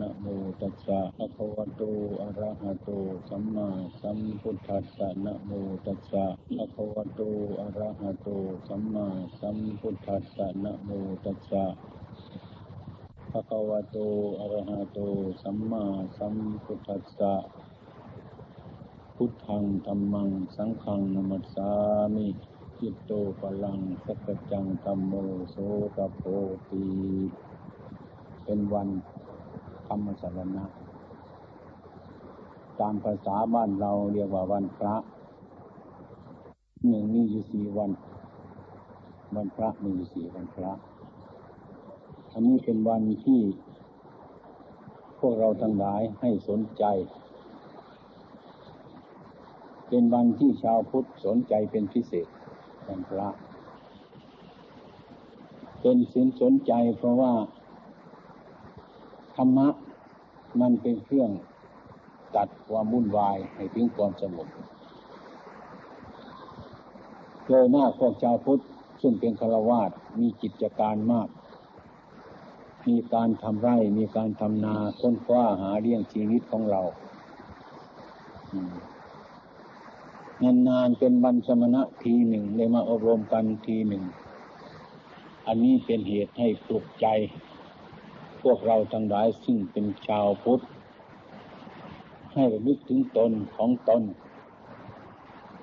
นะโมตัสสะภะคะวะโต อะระหะโต สัมมาสัมพุทธัสสะ นะโมตัสสะภะคะวะโต อะระหะโต สัมมาสัมพุทธัสสะ นะโมตัสสะภะคะวะโต อะระหะโต สัมมาสัมพุทธัสสะ พุทธังธัมมัง สังฆังนมัสสามิจิตโตปลังสัจจังธัมโมโสตโพติ เป็นวัน ธรรมสรณะตามภาษาบ้านเราเรียกว่าวันพระหนึ่งมีอยู่สี่วัน วันพระมีอยู่สี่วันพระ อันนี้เป็นวันที่ พวกเราทั้งหลายให้สนใจ เป็นวันที่ชาวพุทธสนใจเป็นพิเศษวันพระ เป็นสินสนใจเพราะว่า ธรรมะ มันเป็นเครื่องตัดความวุ่นวายให้ถึงความสงบโดยมากพวกชาวพุทธซึ่งเป็นฆราวาสมีกิจการมาก มีการทำไร่ มีการทำนาค้นคว้าหาเลี้ยงชีวิตของเรานานๆเป็นบรรสมณะทีหนึ่งเลยมาอบรมกันทีหนึ่ง อันนี้เป็นเหตุให้ปลุกใจ วกเราทั้งหลายซึ่งเป็นชาวพุทธ ให้นึกถึงตนของตน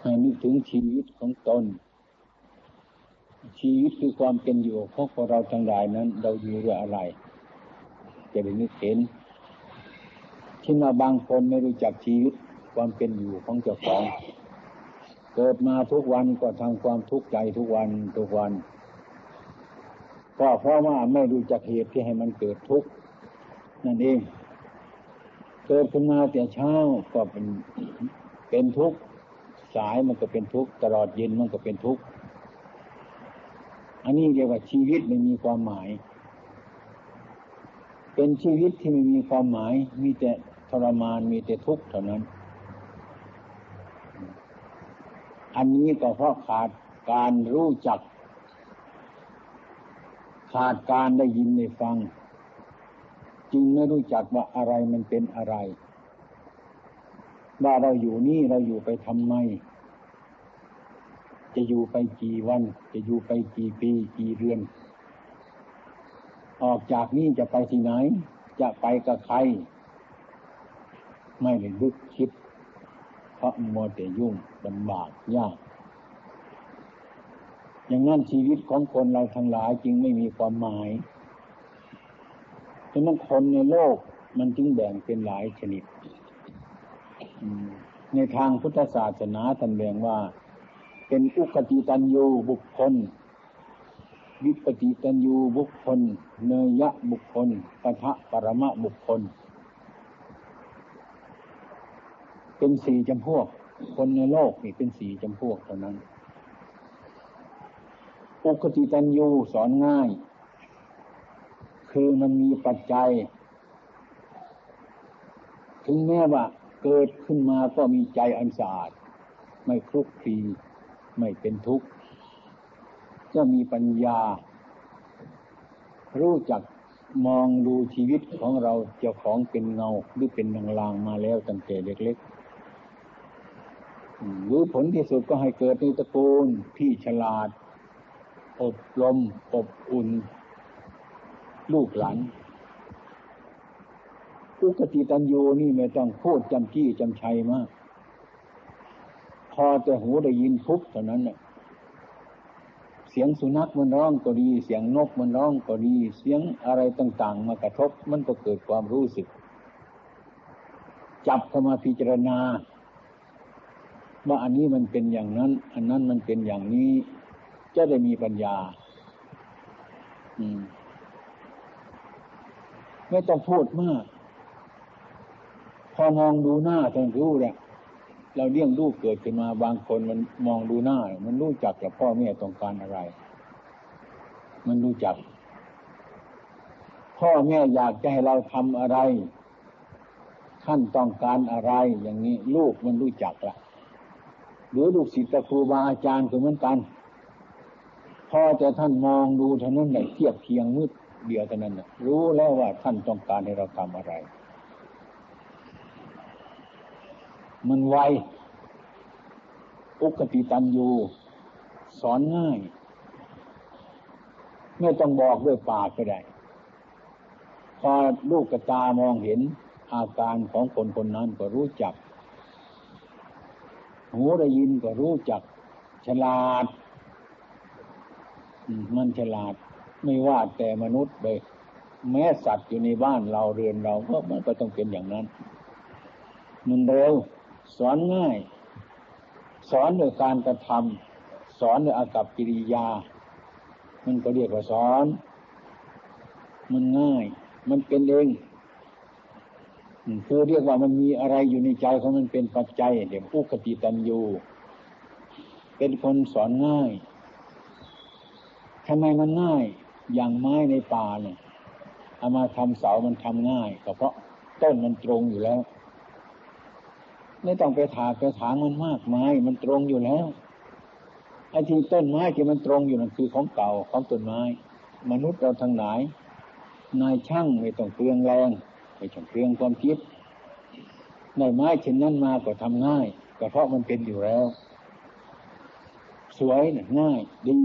ให้นึกถึงชีวิตของตน ชีวิตคือความเป็นอยู่ของพวกเราทั้งหลายนั้น เราอยู่ด้วยอะไร จะได้นึกเห็นที่เราบางคนไม่รู้จักชีวิตความเป็นอยู่ของเจ้าของ เกิดมาทุกวันก็ทำความทุกข์ใจทุกวันทุกวัน ก็เพราะว่าไม่รู้จักเหตุที่ให้มันเกิดทุกข์นั่นเอง เกิดขึ้นมาแต่เช้าก็เป็นเป็นทุกข์สายมันก็เป็นทุกข์ตลอดเย็นมันก็เป็นทุกข์อันนี้เรียกว่าชีวิตไม่มีความหมาย เป็นชีวิตที่ไม่มีความหมาย มีแต่ทรมานมีแต่ทุกข์เท่านั้น อันนี้ก็เพราะขาดการรู้จัก ขาดการได้ยินได้ฟัง จึงไม่รู้จักว่าอะไรมันเป็นอะไร ว่าเราอยู่นี่เราอยู่ไปทำไม จะอยู่ไปกี่วัน จะอยู่ไปกี่ปีกี่เดือน ออกจากนี่จะไปที่ไหน จะไปกับใคร ไม่ได้ลึกคิด เพราะมัวแต่ยุ่งลำบากยาก อย่างนั้นชีวิตของคนเราทั้งหลายจึงไม่มีความหมายฉะนั้นคนในโลกมันจึงแบ่งเป็นหลายชนิด ในทางพุทธศาสนาท่านแบ่งว่า เป็นอุคติตันยูบุคคล วิปติตันยูบุคคล เนยะบุคคลปะทะปรมะบุคคล เป็นสี่จำพวก คนในโลกนี่เป็นสี่จำพวกเท่านั้น อุคติตันยูสอนง่าย คือมันมีปัจจัย ถึงแม้ว่าเกิดขึ้นมาก็มีใจอันสะอาด ไม่คลุกคลีไม่เป็นทุกข์ก็มีปัญญา รู้จักมองดูชีวิตของเราเจ้าของเป็นเงาหรือเป็นนางลางมาแล้วตั้งแต่เล็กๆหรือผลที่สุดก็ให้เกิดในตระกูลที่ฉลาด อบรม อบอุ่น ลูกหลานอุกติตันยูนี่ไม่ต้องพูดจำจี้จำชัยมาก พอจะหูได้ยินทุบเท่านั้นเนี่ยเสียงสุนัขมันร้องก็ดี เสียงนกมันร้องก็ดี เสียงอะไรต่างๆ มากระทบมันก็เกิดความรู้สึก จับเข้ามาพิจารณา ว่าอันนี้มันเป็นอย่างนั้น อันนั้นมันเป็นอย่างนี้ จะได้มีปัญญา อืม ไม่ต้องพูดมาก พอมองดูหน้าท่านรู้แหละเราเลี้ยงลูกเกิดขึ้นมาบางคนมันมองดูหน้า มันรู้จักกับพ่อแม่ต้องการอะไร มันรู้จัก พ่อแม่อยากจะให้เราทำอะไรท่านต้องการอะไร อย่างนี้ ลูกมันรู้จักละหรือลูกศิษย์ครูบาอาจารย์ก็เหมือนกัน พอจะท่านมองดูเท่านั้นแหละเทียบเคียงมืดเดียวเท่านั้นนะรู้แล้วว่าท่านต้องการให้เราทำอะไร มันไวอุกติตันยูสอนง่าย ไม่ต้องบอกด้วยปากก็ได้ พอลูกกระตามองเห็นอาการของคนคนนั้นก็รู้จัก หูได้ยินก็รู้จัก ฉลาด มันฉลาดไม่ว่าแต่มนุษย์เลย แม้สัตว์อยู่ในบ้านเราเรือนเราก็มันก็ต้องเป็นอย่างนั้น มันเร็ว สอนง่าย สอนโดยการกระทำสอนโดยอากับกิริยา มันก็เรียกว่าสอน มันง่าย มันเป็นเองคือเรียกว่ามันมีอะไรอยู่ในใจของมันเป็นปัจจัยเดี๋ยวผู้กติตันยูเป็นคนสอนง่าย ทำไมมันง่าย อย่างไม้ในป่าเนี่ยเอามาทำเสามันทำง่ายก็เพราะต้นมันตรงอยู่แล้ว ไม่ต้องไปถากไปถางมันมากไม้มันตรงอยู่แล้วไอ้ที่ต้นไม้ที่มันตรงอยู่นั่นคือของเก่าของต้นไม้ มนุษย์เราทั้งหลาย นายช่างไม่ต้องเปลืองแรงไม่ต้องเปลืองความคิดในไม้เช่นนั้นมาก็ทำง่ายก็เพราะมันเป็นอยู่แล้ว สวยนะง่ายดี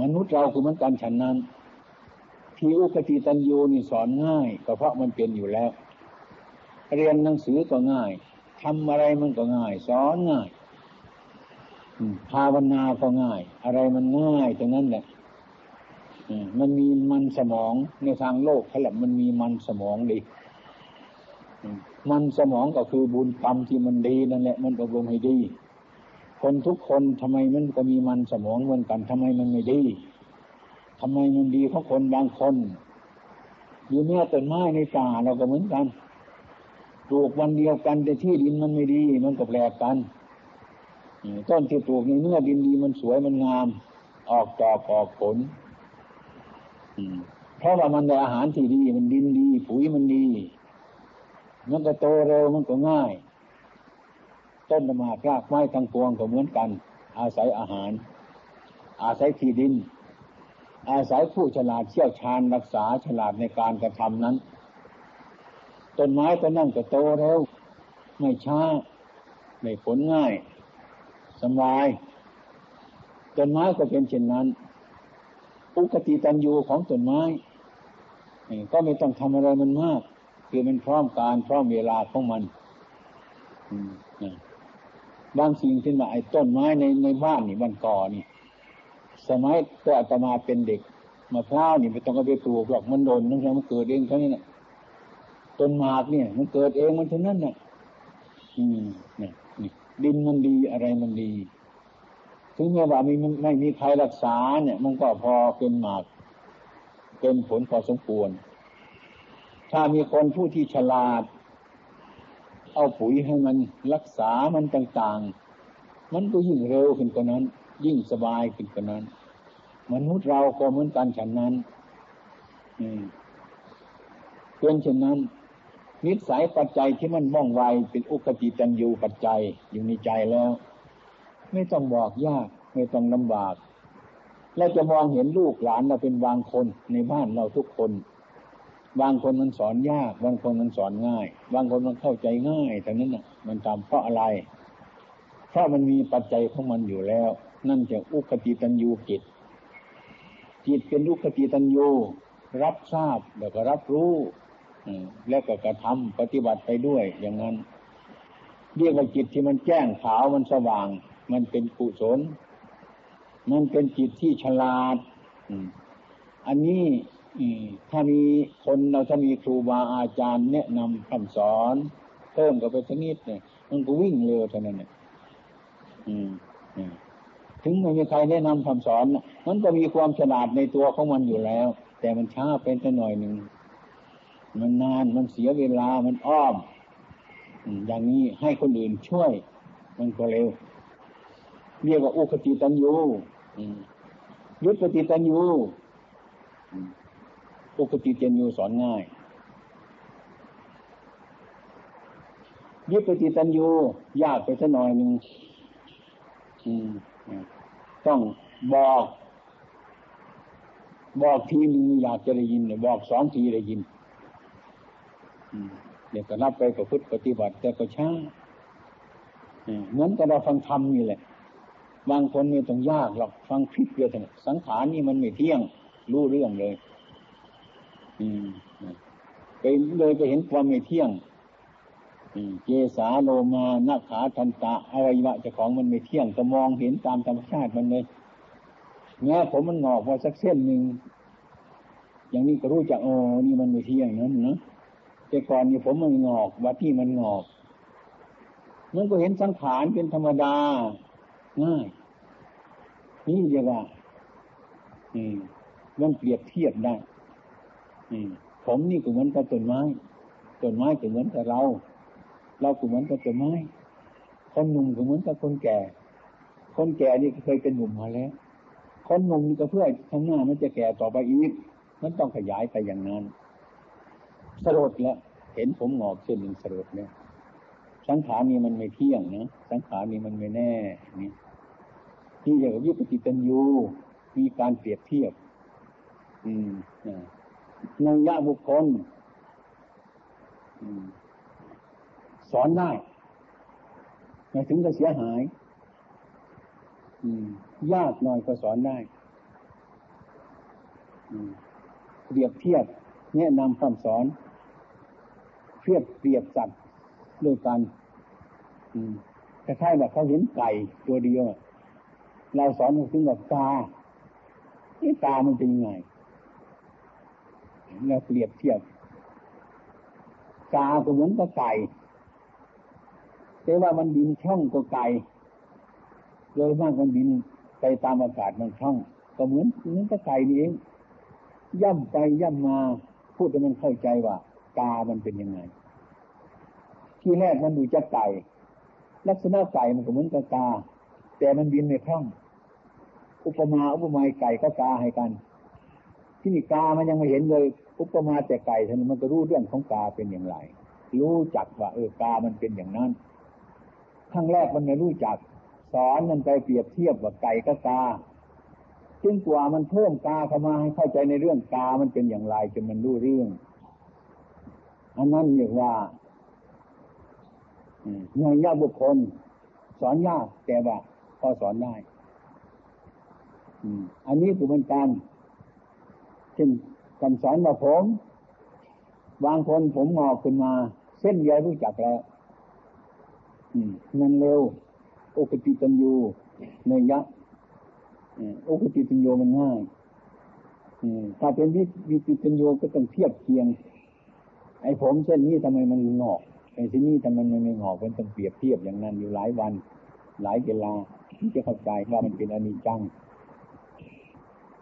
มนุษย์เราคือมันกันฉันนั้น ทีอุคติตันยูนี่สอนง่ายก็เพราะมันเป็นอยู่แล้ว เรียนหนังสือก็ง่ายทำอะไรมันก็ง่าย สอนง่ายภาวนาก็ง่าย อะไรมันง่ายตรงนั้นแหละมันมีมันสมองในทางโลกเขาแหละมันมีมันสมองดีมันสมองก็คือบุญกรรมที่มันดีนั่นแหละ มันอบรมให้ดี คนทุกคนทำไมมันก็มีมันสมองเหมือนกันทำไมมันไม่ดีทำไมมันดีเพราะคนบางคนอยู่เนื้อต้นไม้ในป่าเราก็เหมือนกันปลูกวันเดียวกันแต่ที่ดินมันไม่ดี มันก็แปลกกันต้นที่ปลูกในเนื้อดินดีมันสวยมันงาม ออกดอกออกผลเพราะว่ามันได้อาหารที่ดี มันดินดี ปุ๋ยมันดี มันก็โตเร็วมันก็ง่าย ต้นมารากไม้ทั้งปวงก็เหมือนกัน อาศัยอาหาร อาศัยที่ดิน อาศัยผู้ฉลาดเชี่ยวชาญรักษาฉลาดในการกระทำนั้นต้นไม้ก็นั่งก็โตเร็วไม่ช้าไม่ผลง่ายสบายต้นไม้ก็เป็นเช่นนั้น อุกติตันยูของต้นไม้ก็ไม่ต้องทำอะไรมันมาก คือมันพร้อมการพร้อมเวลาของมัน อืม บางสิ่งที่มาไอ้ต้นไม้ในในบ้านนี่บ้านก่อนี่ สมัยตัวอาตมาเป็นเด็กมะพร้าวนี่ไม่ต้องเอาไปปลูกหรอกมันโดนนั่นใช่มันเกิดเองเท่านี้นะต้นหมากเนี่ย มันเกิดเองมันเท่านั้นน่ะอืมนี่นี่ดินมันดีอะไรมันดีถึงแม้ว่ามีไม่มีใครรักษาเนี่ย มันก็พอเป็นหมาก เป็นผลพอสมควร ถ้ามีคนผู้ที่ฉลาด เอาปุ๋ยให้มันรักษามันต่างๆ มันก็ยิ่งเร็วขึ้นกว่านั้น ยิ่งสบายขึ้นกว่านั้น มนุษย์เราก็เหมือนกันฉันนั้นอืมเป็นเช่นนั้น นิสัยปัจจัยที่มันม่องไวเป็นอุกติจันยูปัจจัยอยู่ในใจแล้ว ไม่ต้องบอกยาก ไม่ต้องลำบากเราจะมองเห็นลูกหลานเราเป็นบางคนในบ้านเราทุกคน บางคนมันสอนยาก บางคนมันสอนง่าย บางคนมันเข้าใจง่ายแต่นั้นน่ะ มันทำเพราะอะไร เพราะมันมีปัจจัยของมันอยู่แล้ว นั่นจะอุคติตันยูจิต จิตเป็นอุคติตันยูรับทราบแล้วก็รับรู้แล้วก็กระทำปฏิบัติไปด้วย อย่างนั้น เรียกว่าจิตที่มันแจ้งขาวมันสว่าง มันเป็นกุศล มันเป็นจิตที่ฉลาดอันนี้ ถ้ามีคนเราถ้ามีครูบาอาจารย์แนะนำคำสอนเพิ่มกับไปสักนิดเนี่ยมันก็วิ่งเร็วเท่านั้นเนี่ยถึงไม่มีใครแนะนำคำสอนมันก็มีความฉลาดในตัวของมันอยู่แล้ว แต่มันช้าเป็นแตัวหน่อยหนึ่งมันนานมันเสียเวลามันอ้อมอย่างนี้ให้คนอื่นช่วย มันก็เร็ว เรียกว่าอุคติตันยูยุตติตันยู อุคติตันยูสอนง่ายยุปติตันยูยากไปสักหน่อยหนึ่งต้องบอก บอกทีนึงอยากจะได้ยินบอกสองทีได้ยินเดี๋ยวก็รับไปกับพุทธปฏิบัติ แต่ก็ช้าเหมือนกับเราฟังธรรมนี่แหละ บางคนไม่ต้องยากหรอกฟังพิษเดียวเท่านั้นสังขารนี่มันไม่เที่ยง รู้เรื่องเลย อืมไปเลยไปเห็นความไม่เที่ยงเจสาโลมานาขาทันตะอวัยวะเจ้าของมันไม่เที่ยงก็มองเห็นตามธรรมชาติมันเลยแม้ผมมันงอกพอสักเส้นหนึ่งอย่างนี้ก็รู้จักอ๋อนี่มันไม่เที่ยงนั้นนะแต่ก่อนนี่ผมมันงอกวัดที่มันงอกมันก็เห็นสังขารเป็นธรรมดาง่ายนี่เรียว่า อืมมันเปรียบเทียบได้ ผมนี่ก็เหมือนกับต้นไม้ต้นไม้ก็เหมือนกับเรา เราก็เหมือนกับต้นไม้คนหนุ่มก็เหมือนกับคนแก่ คนแก่นี่เคยเป็นหนุ่มมาแล้ว คนหนุ่มนี่ก็เพื่อข้างหน้ามันจะแก่ต่อไปอีก มันต้องขยายไปอย่างนั้น สลดแล้วเห็นผมหงอกเส้นหนึ่งสลดเนี่ยสังขารนี้มันไม่เที่ยงนะสังขารนี้มันไม่แน่นี่ที่อย่างวิปฏิตัญญูมีการเปรียบเทียบ อืม ในยะบุคคลสอนได้ไม่ถึงจะเสียหายยากหน่อยก็สอนได้เปรียบเทียบแนะนำคำสอนเทียบเปรียบสัตว์ด้วยกันคล้ายๆแบบเขาเห็นไก่ตัวเดียวเราสอนถึงแบบตาที่ตามันเป็นยังไง เราเปรียบเทียบกาก็เหมือนกับไก่แต่ว่ามันบินช่องก็ไก่โดยมากมันบินไปตามอากาศมันช่องก็เหมือนเหมือนกับไก่นี่เองย่ำไปย่ำมาพูดให้มันเข้าใจว่ากามันเป็นยังไง ที่แรกมันดูจะไก่ลักษณะไก่มันก็เหมือนกับกาแต่มันบินในช่อง อุปมาอุปไมยไก่ก็กาให้กัน ที่นี่กามันยังไม่เห็นเลย อุปมาแต่ไก่ท่านมันก็รู้เรื่องของกาเป็นอย่างไร รู้จักว่าเออกามันเป็นอย่างนั้นครั้งแรกมันไม่รู้จัก สอนมันไปเปรียบเทียบว่าไก่กับกาจึงกว่ามันเพิ่มกาเข้ามาให้เข้าใจในเรื่องกามันเป็นอย่างไรจนมันรู้เรื่องอันนั้นเรียกว่าเงยยากบุคคล สอนยากแต่ว่าพอสอนได้อันนี้คือมันการเช่ นคำสอนมาผม บางคนผมงอกขึ้นมา เส้นเดียวรู้จักแล้วมันเร็วโอกติตัญญูเนยยะโอกติตัญญูมันง่ายถ้าเป็นวิวิติตัญญูก็ต้องเทียบเคียง ไอ้ผมเส้นนี้ทำไมมันงอกไอ้ที่นี่ทำไมมันไม่งอกมันต้องเปรียบเทียบอย่างนั้นอยู่หลายวัน หลายเวลาที่จะเข้าใจว่ามันเป็นอนิจจัง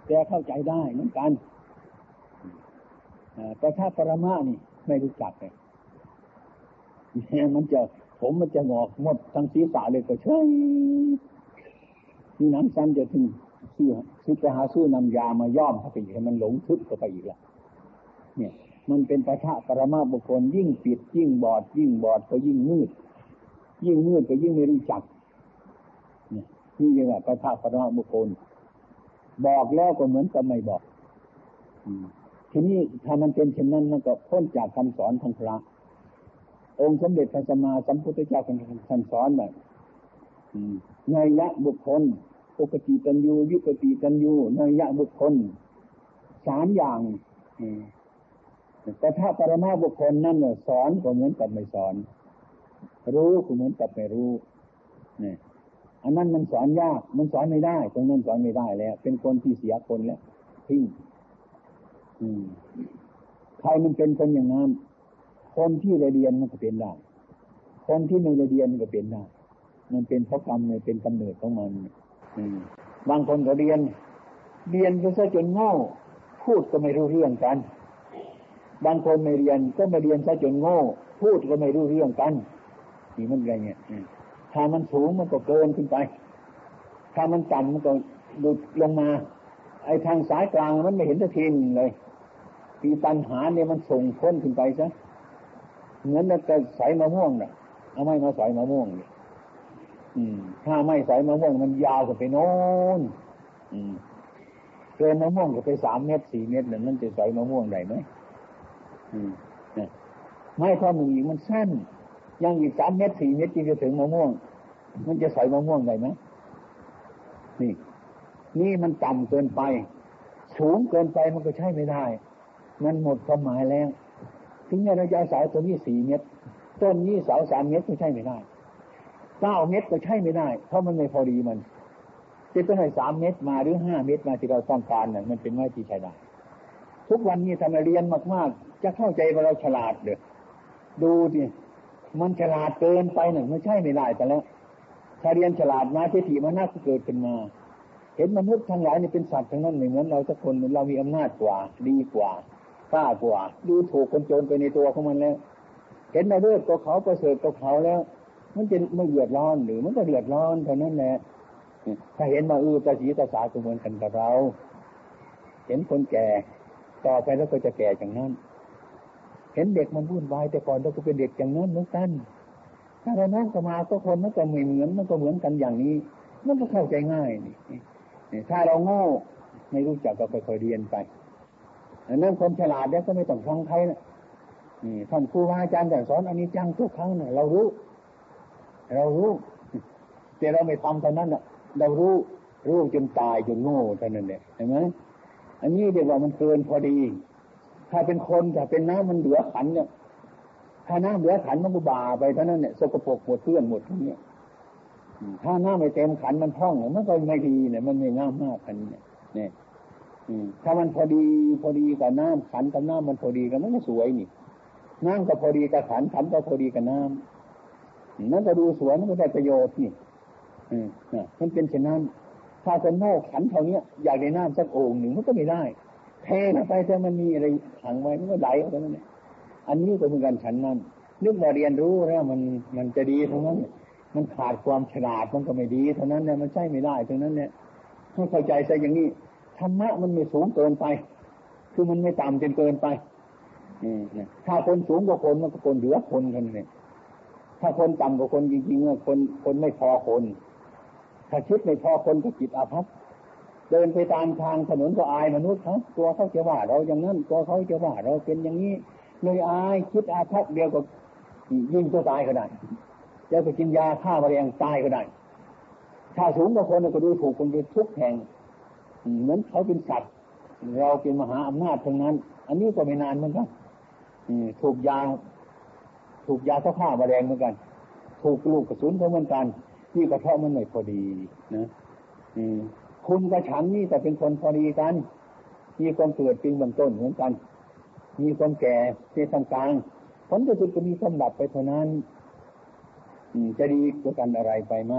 แต่เข้าใจได้เหมือนกัน แต่ถ้าปรมานี่ ไม่รู้จักเลยมันจะผมมันจะงอกหมดทั้งศีรษะเลยก็ใช่ที่น้ำซ้ำจะถึงซื้อซื้อไปหาซื้อนำยามาย่อมเข้าไปอีกให้มันหลงทึบเข้าไปอีกละเนี่ย มันเป็นปะทะปรมาบุคคลยิ่งปิด ยิ่งบอด ยิ่งบอดก็ยิ่งมืด ยิ่งมืดก็ยิ่งไม่รู้จัก เนี่ยนี่เรียกว่าปะทะปรมาบุคคลบอกแล้วก็เหมือนกับไม่บอก อืม ทีนี้ถ้ามันเป็นเช่นนั้นมันก็พ้นจากคำสอนทางพระ องค์สมเด็จพระสัมมาสัมพุทธเจ้าท่านสอนแบบนยยะบุคคลปกติตัญญูวิปติตัญญูนยยะบุคคลสามอย่างแต่ถ้าปรมาบุคคลนั่นสอนก็เหมือนกับไม่สอน รู้ก็เหมือนกับไม่รู้เนี่ยอันนั้นมันสอนยาก มันสอนไม่ได้ ตรงนั้นสอนไม่ได้แล้ว เป็นคนที่เสียคนแล้วทิ้ง ใครมันเป็นคนอย่างนั้น คนที่เรียนมันก็เป็นได้ คนที่ไม่เรียนมันก็เป็นได้ มันเป็นเพราะกรรมเนี่ยเป็นกำเนิดของมันบางคนก็เรียน เรียนก็ซะจนโง่ พูดก็ไม่รู้เรื่องกัน บางคนไม่เรียนก็ไม่เรียนซะจนโง่ พูดก็ไม่รู้เรื่องกันนี่มันไงเนี่ยถ้ามันสูงมันก็เกินขึ้นไป ถ้ามันต่ำมันก็ดุดลงมา ไอ้ทางสายกลางมันไม่เห็นสักทีนึงเลย ทีปัญหาเนี่ยมันส่งพ้นขึ้นไปซะเหมือนเราใส่มะม่วงน่ะ เอาไม่มาใส่มะม่วงเนี่ยถ้าไม่ใส่มะม่วงมันยาวกันไปโน้นเกินมะม่วงก็ไปสามเม็ดสี่เม็ดเนี่ยมันจะใส่มะม่วงได้ไหมอืมไม่ข้อมืออีกมันสั้นยังอีกสามเม็ดสี่เม็ดจึงจะถึงมะม่วง มันจะใส่มะม่วงได้ไหมนี่ นี่มันต่ำเกินไป สูงเกินไปมันก็ใช้ไม่ได้ มันหมดความหมายแล้วถึงแม้เราจะเอาเสาตัวนี้สี่เม็ดต้นนี้เสาสามเม็ดก็ใช้ไม่ได้เก้าเม็ดก็ใช้ไม่ได้ เพราะมันไม่พอดีมัน จะต้องให้สามเม็ดมาหรือห้าเม็ดมาที่เราต้องการเนี่ยมันเป็นไม้ที่ใช้ได้ทุกวันนี้ทำเรียนมากๆ จะเข้าใจว่าเราฉลาดเด้อดูดิมันฉลาดเกินไปหนึ่งไม่ใช่ไม่ได้แต่แล้วถ้าเรียนฉลาดมาทิฏฐิมันน่าจะเกิดขึ้นมา เห็นมนุษย์ทั้งหลายนี่เป็นสัตว์ทั้งนั้นเหมือนเราทุกคนเรามีอำนาจกว่าดีกว่า กล้ากว่า ดูถูกคนโจรไปในตัวของมันแล้ว เห็นมาเลือดตัวเขาประเสริฐตัวเขาแล้ว มันจะไม่เดือดร้อนหรือมันก็เดือดร้อนเท่านั้นแหละถ้าเห็นมาอือตาสีตาสาก็เหมือนกันกับเรา เห็นคนแก่ ต่อไปแล้วก็จะแก่อย่างนั้น เห็นเด็กมันวุ่นวายแต่ก่อนเราก็เป็นเด็กอย่างนั้นเหมือนกัน ถ้าเรานั่งสมาก็คนมันก็ไม่เหมือนมันก็เหมือนกันอย่างนี้ มันก็เข้าใจง่ายนี่ถ้าเราโง่ไม่รู้จักก็ค่อยๆเรียนไป นนั้นคนฉลาดเนี่ยก็ไม่ต้องฟังใครนะนี่ท่านครูอาจารย์แต่สอนอันนี้จังทุกครั้งเนี่ยเรารู้ เรารู้ แต่เราไม่ทำเท่านั้นอะ เรารู้รู้จนตายจนโง่เท่านั้นเนี่ยเห็นไหมอันนี้เรียกว่ามันเกินพอดี ถ้าเป็นคนถ้าเป็นน้ำมันเหลือขันเนี่ยถ้าน้ำเหลือขันมันก็บาไปเท่านั้นเนี่ยสกปรกหมดเพื่อนหมดทั้งนี้ถ้าน้ำไม่เต็มขันมันท่องมันก็ไม่ดีเนี่ยมันไม่ง่ามมากกันเนี่ยเนี่ย ถ้ามันพอดีพอดีกับน้ำขันกับน้ำมันพอดีกันมันก็สวยนี่ น้ำก็พอดีกับขันขันก็พอดีกับน้ำนั่นก็ดูสวยมันก็ได้ประโยชน์นี่อืมมันเป็นเช่นนั้นถ้าคนโง่ขันเท่านี้อยากได้น้ำสักโอ่งหนึ่งมันก็ไม่ได้เทไปแต่มันมีอะไรขังไว้มันก็ไหลออกไปนั่นแหละอันนี้ก็เหมือนกันฉันนั้นนึกว่าเรียนรู้แล้วมันมันจะดีเท่านั้นมันขาดความฉลาดมันก็ไม่ดีเท่านั้นเนี่ยมันใช่ไม่ได้เท่านั้นเนี่ยต้องเข้าใจซะอย่างนี้ ธรรมะมันไม่สูงเกินไป คือมันไม่ต่ำจนเกินไปถ้าคนสูงกว่าคนมันก็คนเหลือคนกันเนี่ยถ้าคนต่ำกว่าคนจริงๆเนี่ยคนคนไม่พอคน ถ้าคิดไม่พอคนก็จิตอาภัพเดินไปตามทางถนนก็อายมนุษย์เขาตัวเขาจะว่า เราอย่างนั้นตัวเขาจะว่า เราเป็นอย่างนี้เลยอายคิดอาภัพเดียวก็ยิงตัวตายก็ได้จะไปกินยาฆ่าแมลงตายก็ได้ ถ้าสูงกว่าคนก็ดูถูกคนไปทุกแห่ง เหมือนเขาเป็นสัตว์เราเป็นมหาอำนาจทั้งนั้น อันนี้ก็ไม่นานเหมือนกันถูกยาถูกยาฆ่าแมลงเหมือนกัน ถูกลูกกระสุนเหมือนกันนี่ก็เพราะมันไม่พอดีนะคุณกับฉันนี่แต่เป็นคนพอดีกัน มีความเกิดเป็นเบื้องต้นเหมือนกัน มีความแก่ในทางกลางผลจะสุดก็มีความดับไปเท่านั้นจะดีกว่ากันอะไรไปไหม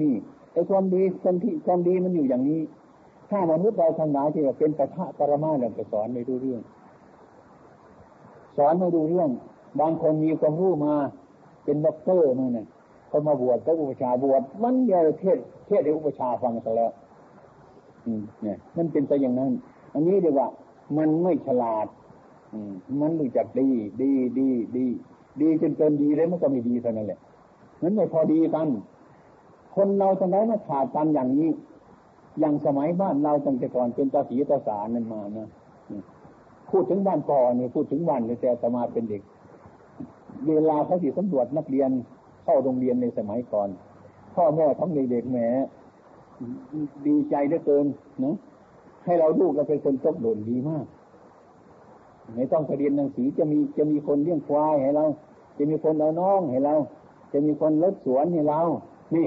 นี่ไอ้ความดีความที่ความดีมันอยู่อย่างนี้ ถ้ามนุษย์เราทั้งหลายที่เป็นปะทะปรมาเนี่ยจะสอนไม่รู้เรื่อง สอนไม่รู้เรื่อง บางคนมีความรู้มา เป็นด็อกเตอร์นั่นเนี่ยเขามาบวชก็อุปัชฌาย์บวชมันเยอะเทศน์เทศน์ให้อุปัชฌาย์ฟังซะแล้ว อืมเนี่ยมันเป็นไปอย่างนั้น อันนี้เรียกว่า มันไม่ฉลาด อืมมันรู้จักดี ดีดีดีดีจนเกินดีแล้วมันก็ไม่ดีเท่านั้นแหละมันไม่พอดีกัน คนเราทำไมมาขาดกันอย่างนี้ อย่างสมัยบ้านเราตั้งแต่ก่อนเป็นตาสีตาสารนั่นมานะพูดถึงบ้านปอเนี่ยพูดถึงบ้านแต่สมาเป็นเด็ก เวลาเขาสิสำรวจนักเรียนเข้าโรงเรียนในสมัยก่อน พ่อแม่ทั้งเด็กๆแหมดีใจเหลือเกินนะให้เราลูกเราเป็นคนตกโดนดีมากไม่ต้องไปเรียนหนังสือจะมีจะมีคนเลี้ยงควายให้เรา จะมีคนเอาน้องให้เรา จะมีคนลดสวนให้เรา นี่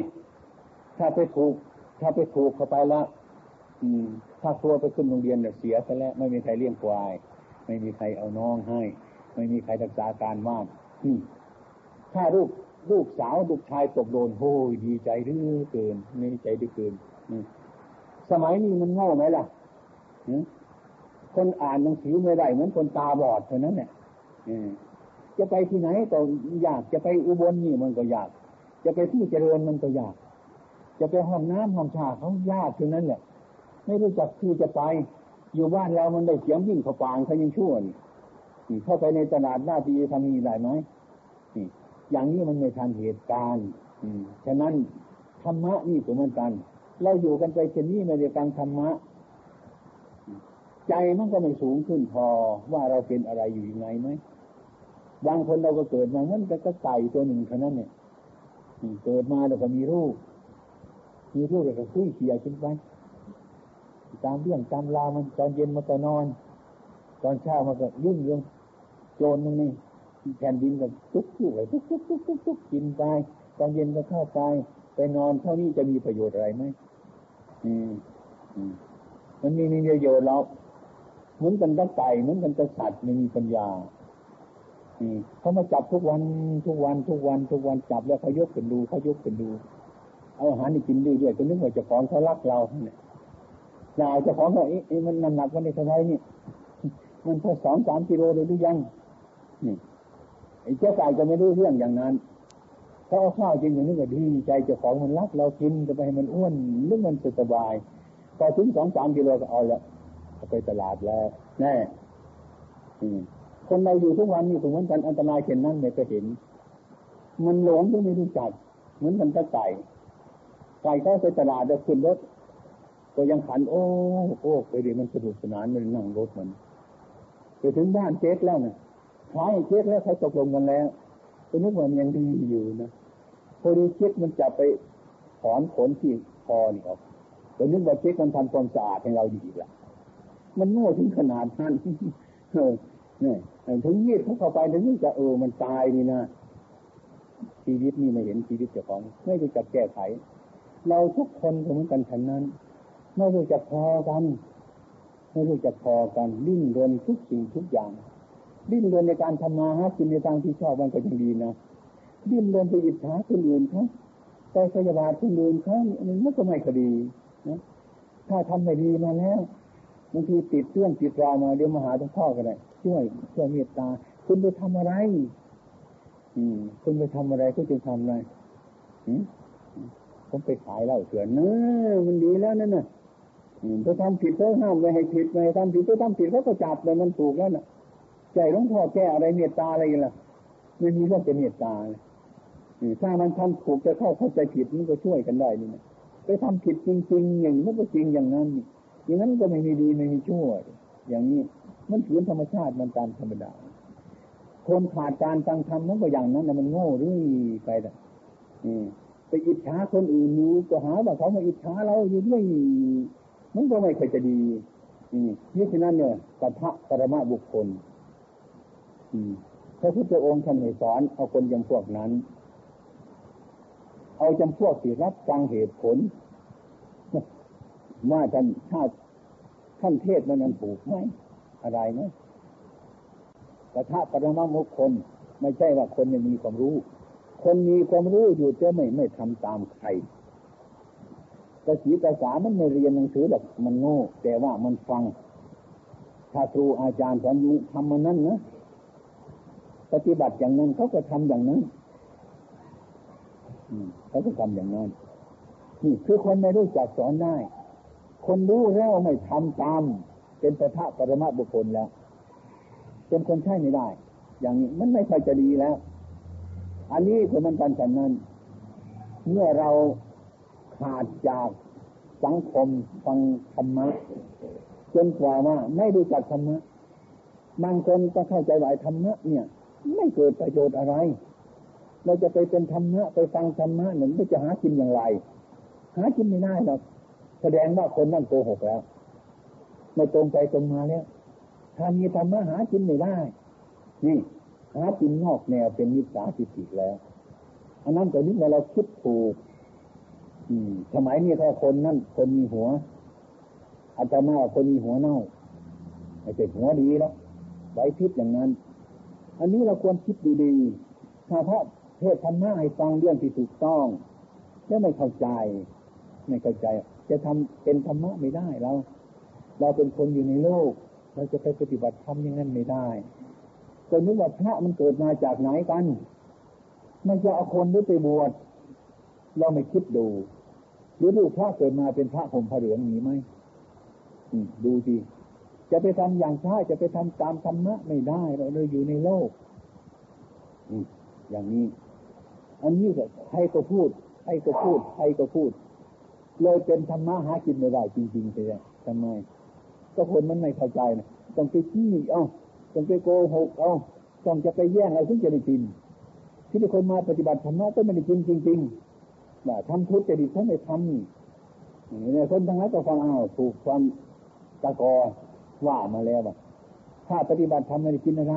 ถ้าไปถูก ถ้าไปถูกเข้าไปแล้ว อืม ถ้าครัวไปขึ้นโรงเรียนเนี่ยเสียซะแล้ว ไม่มีใครเลี้ยงควาย ไม่มีใครเอาน้องให้ ไม่มีใครรักษาการว่านถ้าลูกลูกสาวลูกชายตกโดนโอ้ยดีใจดื้อเกินไม่ใจดื้อเกินสมัยนี้มันโง่ไหมล่ะคนอ่านหนังสือไม่ได้เหมือนคนตาบอดเท่านั้นเนี่ยจะไปที่ไหนก็ยากจะไปอุบลนี่มันก็ยาก จะไปที่เจริญมันก็ยาก จะไปห้องน้ำห้องชาเขายากที่นั้นแหละไม่รู้จักคือจะไป อยู่บ้านเรามันได้เสียงยิ่งขาปางเขายังชั่วนี่เข้าไปในตลาดหน้าทีทำมีได้ไหมอย่างนี้มันไม่ทันเหตุการณ์ฉะนั้นธรรมะนี่ก็เหมือนกันเราอยู่กันไปเช่นนี้ไม่ได้ฟังธรรมะ ใจมันก็ไม่สูงขึ้นพอว่าเราเป็นอะไรอยู่ยังไงไหมบางคนเราก็เกิดมาเหมือนกับไก่ตัวหนึ่งเท่านั้นเนี่ยเกิดมาแล้วก็มีรูป มีรูปแล้วก็คุยเขี่ยขึ้นไปตามเรื่องตามราวมันตอนเย็นมันก็นอน ตอนเช้ามันก็ยุ่งเรื่องโจรมันนี่แผ่นดินก็ทุกทุกไปทุกทุกทุกทุกทุกกินไปตอนเย็นก็เข้าไปไปนอนเท่านี้จะมีประโยชน์อะไรไหมอืมอืมมันมีมีประโยชน์เราเหมือนกันตั้งไก่เหมือนกันกับสัตว์ไม่มีปัญญาเขามาจับทุกวันทุกวันทุกวันทุกวันจับแล้วเขายกขึ้นดูเขายกขึ้นดู เอาอาหารนี่กินดีด้วยก็นึกว่าเจ้าของเขารักเราเนี่ยนายเจ้าของเขาเอ๊ะมันน้ำหนักวันนี้เท่าไรนี่มันพอสองสามกิโลเลยหรือยังนี่ไอ้เจ้าไก่ก็ไม่รู้เรื่องอย่างนั้นเขาเอาข้าวกินอย่างนี้ก็ดีใจเจ้าของมันรัก เรากินจะไปให้มันอ้วนหรือมันสบายพอถึงสองสามกิโลก็เอาละไปตลาดแล้วแน่คนเราอยู่ทุกวันนี่ถึงเหมือนกันอันตรายเช่นนั้นไม่เคยเห็น มันหลงก็ไม่รู้จักเหมือนกันกับไก่ ไก่ก็ไปตลาดจะขึ้นรถก็ยังขันโอ้โอ้ไปดีมันสนุกสนานมันนั่งรถมันไปถึงบ้านเจ๊กแล้วนะขายเจ๊กแล้วเขาตกลงกันแล้วก็นึกว่ามันยังดีอยู่นะพอดีเจ๊กมันจะไปถอนขนที่คอนี่ออกก็นึกว่าเจ๊กมันทำความสะอาดให้เราดีอีกละมันโง่ถึงขนาดนั้นเนี่ยถึงยีดเขาเข้าไปถึงนี่จะเออมันตายนี่นะชีวิตนี่ไม่เห็นชีวิตเจ้าของ ไม่รู้จักแก้ไข เราทุกคนเหมือนกันฉันนั้น ไม่รู้จักพอกัน ไม่รู้จักพอกันดิ้นรนทุกสิ่งทุกอย่าง ดิ้นรนในการทำมาหากินในทางที่ชอบมันก็ยังดีนะดิ้นรนไปอิจฉาคนอื่นเขาไปพยาบาทคนอื่นเขามันก็ไม่คดีนะถ้าทำไม่ดีมาแล้วบางทีติดเรื่องติดราวมาเดี๋ยวมาหาหลวงพ่อกันเลยช่วยช่วยเมตตา คุณไปทำอะไร อืม คุณไปทำอะไรคุณจะทำอะไรอืม ผมไปขายเหล้าเถื่อนเนอมันดีแล้วนั่นน่ะถ้าทำผิดเขาห้ามไม่ให้ผิดไม่ทำผิดถ้าทำผิดเขาก็จับเลยมันถูกแล้วน่ะ ใจหลวงพ่อแก้อะไรเมตตาอะไรกันล่ะไม่มีเรื่องจะเมตตาเลยถ้ามันทำถูกจะเข้าเข้าใจผิดมันก็ช่วยกันได้นี่นะไปทำผิดจริง ๆ อย่างนี้นก็จริงอย่างนั้นอย่างนั้นก็ไม่มีดีไม่มีชั่วอย่างนี้มันถือธรรมชาติมันตามธรรมดาคนขาดการฟังธรรมนั่นก็อย่างนั้นนะมันโง่รื่ไปแต่ ไปอิจฉาคนอื่นอยู่ก็หาว่าเขามาอิจฉาเราอยู่ด้วยมันก็ไม่เคยจะดีนี่ฉะนั้นเนี่ยกัพระปรมาบุคคลพระพุทธองค์ท่านให้สอนเอาคนจำพวกนั้น เอาจำพวกที่รับฟังเหตุผลว่าท่านถ้าท่านเทศมันมันถูกไหมอะไรนะกระทะปรมามุขคนไม่ใช่ว่าคนไม่มีความรู้ คนมีความรู้อยู่จะไม่ไม่ทำตามใครกระสีกระสามันไม่เรียนหนังสือหรอกมันโง่ แต่ว่ามันฟัง ถ้าครูอาจารย์สอนอยู่ทำมันนั่นนะปฏิบัติอย่างนั้นเขาก็ทำอย่างนั้นเขาก็ทำอย่างนั้นนี่คือคนไม่รู้จักสอนได้ คนรู้แล้วไม่ทำตาม เป็นพระธปรมาบุคคลแล้วเป็นคนใช่ไม่ได้ อย่างนี้มันไม่ค่อยจะดีแล้ว อันนี้คือมันกันฉันนั้น เมื่อเราขาดจากสังคมฟังธรรมะจนกว่าว่าไม่รู้จักธรรมะบางคนก็เข้าใจว่าธรรมะเนี่ย ไม่เกิดประโยชน์อะไร เราจะไปเป็นธรรมะไปฟังธรรมะหนึ่งจะหากินอย่างไร หากินไม่ได้หรอกแสดงว่าคนนั่นโกหกแล้วไม่ตรงไปตรงมาแล้วถ้ามีธรรมะหากินไม่ได้ นี่ หากินนอกแนวเป็นมิจฉาทิฏฐิแล้ว อันนั้นก็นึกว่าเราคิดถูก อืม สมัยนี้ถ้าคนนั่นคนมีหัว อาจารย์มาคนมีหัวเน่าไม่ใช่หัวดีแล้วไว้พิษอย่างนั้น อันนี้เราควรคิดดีๆถ้าพระเทศธรรมะให้ฟังเรื่องที่ถูกต้อง แล้วไม่เข้าใจ ไม่เข้าใจ จะทำเป็นธรรมะไม่ได้เรา เราเป็นคนอยู่ในโลก เราจะไปปฏิบัติธรรมอย่างนั้นไม่ได้ ก็นึกว่าพระมันเกิดมาจากไหนกันไม่จะเอาคนหรือไปบวชเราไม่คิดดูหรือดูพระเกิดมาเป็นพระห่มผ้าเหลืองมีไหมดูดีจะไปทำอย่างพระจะไปทำตามธรรมะไม่ได้เราเลยอยู่ในโลกอย่างนี้ อันนี้ก็ใครก็พูดใครก็พูดใครก็พูดเลยเป็นธรรมะหากินไม่ได้จริงๆเลยทำไมก็คนมันไม่เข้าใจนะต้องไปขี้เอา ต้องไปโกหกเอาต้องจะไปแย่งอะไรถึงจะได้กิน ที่คนมาปฏิบัติธรรมะก็ไม่ได้กินจริงๆว่าทำทุจริตเขาไม่ทำเนี่ยคนทั้งนั้นก็ฟังอ้าวถูกความตะกอว่ามาแล้วว่าถ้าปฏิบัติธรรมไม่ได้กินอะไร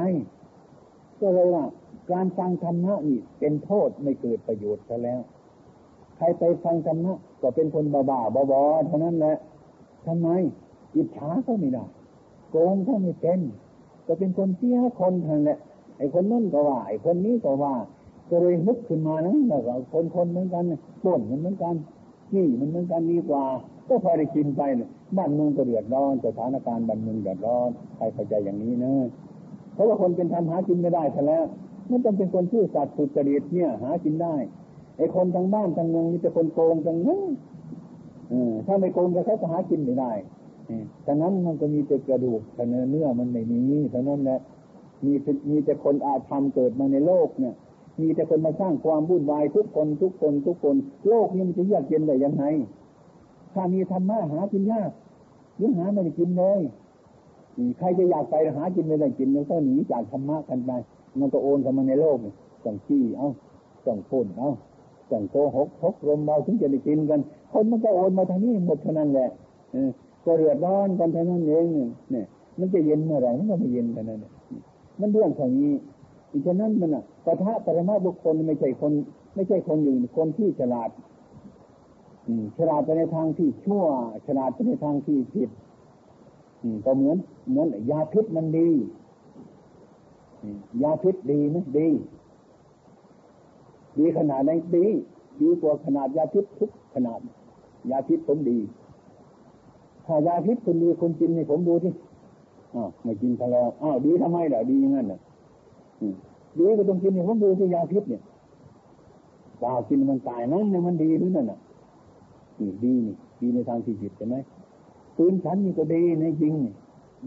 ก็เลยว่า การฟังธรรมะนี่เป็นโทษไม่เกิดประโยชน์ซะแล้ว ใครไปฟังธรรมะก็เป็นคนบ้าๆบอๆเท่านั้นแหละทำไมอิจฉาก็ไม่ได้โกงก็ไม่เป็น ก็เป็นคนเสียคนทั้งแหละไอ้คนนั่นก็ว่า ไอ้คนนี้ก็ว่า ก็เลยนึกขึ้นมานะแล้วก็คนคนเหมือนกันป่นเหมือนกันนี่มันเหมือนกันดีกว่า ก็พอได้กินไปเนี่ยบ้านเมืองก็เดือดร้อนสถานการณ์บ้านเมืองเดือดร้อนใครเข้าใจอย่างนี้เนะเพราะว่าคนเป็นทำหากินไม่ได้ซะแล้วมันต้องเป็นคนชื่อสัตว์สุจริตเนี่ย หากินได้ไอ้คนทางบ้านทางเมืองมีแต่คนโกงทางนั้นถ้าไม่โกงก็เขาจะหากินไม่ได้ ฉะนั้นมันก็มีแต่กระดูกแต่เนื้อเนื้อมันไม่มีฉะนั้นแหละมีมีแต่คนอาธรรมเกิดมาในโลกเนี่ย มีแต่คนมาสร้างความวุ่นวายทุกคนทุกคนทุกคน โลกนี้มันจะยากเย็นได้ยังไงถ้ามีธรรมะหากินยากยังหาไม่ได้กินเลยใครจะอยากไปหากินไม่ได้กินมันก็หนีจากธรรมะกันไปมันก็โอนกันมาในโลกต้องขี้เอ้าต้องพ่นเอ้าต้องโกหกทกลมเราถึงจะได้กินกัน คนมันก็โอนมาทางนี้หมดเท่านั้นแหละ ก็เดือดร้อนกันเท่านั้นเองเนี่ย มันจะเย็นเมื่อไหร่มันก็ไม่เย็นกันนั่นมันเรื่องของนี้อีกฉะนั้นมันอะปะทะปรมาบุคคลไม่ใช่คน ไม่ใช่คนอื่นคนที่ฉลาด อืม ฉลาดไปในทางที่ชั่ว ฉลาดไปในทางที่ผิด อืมก็เหมือนเหมือนยาพิษมันดียาพิษดีไหมดี ดีขนาดไหนดีดีกว่าขนาดยาพิษทุกขนาด ยาพิษผมดี ถ้ายาพิษคุณดีคุณกินให้ผมดูที่อ้าวไม่กินทะแล้วอ้าวดีทำไมล่ะดีงั้นน่ะดีก็ต้องกินให้ผมดูที่ยาพิษเนี่ยตากินมันตายนั่นเนี่ยมันดีหรือนั่นน่ะนี่ดีนี่ดีในทางที่ผิดใช่ไหมปืนฉันนี่ก็ดีในจริงนี่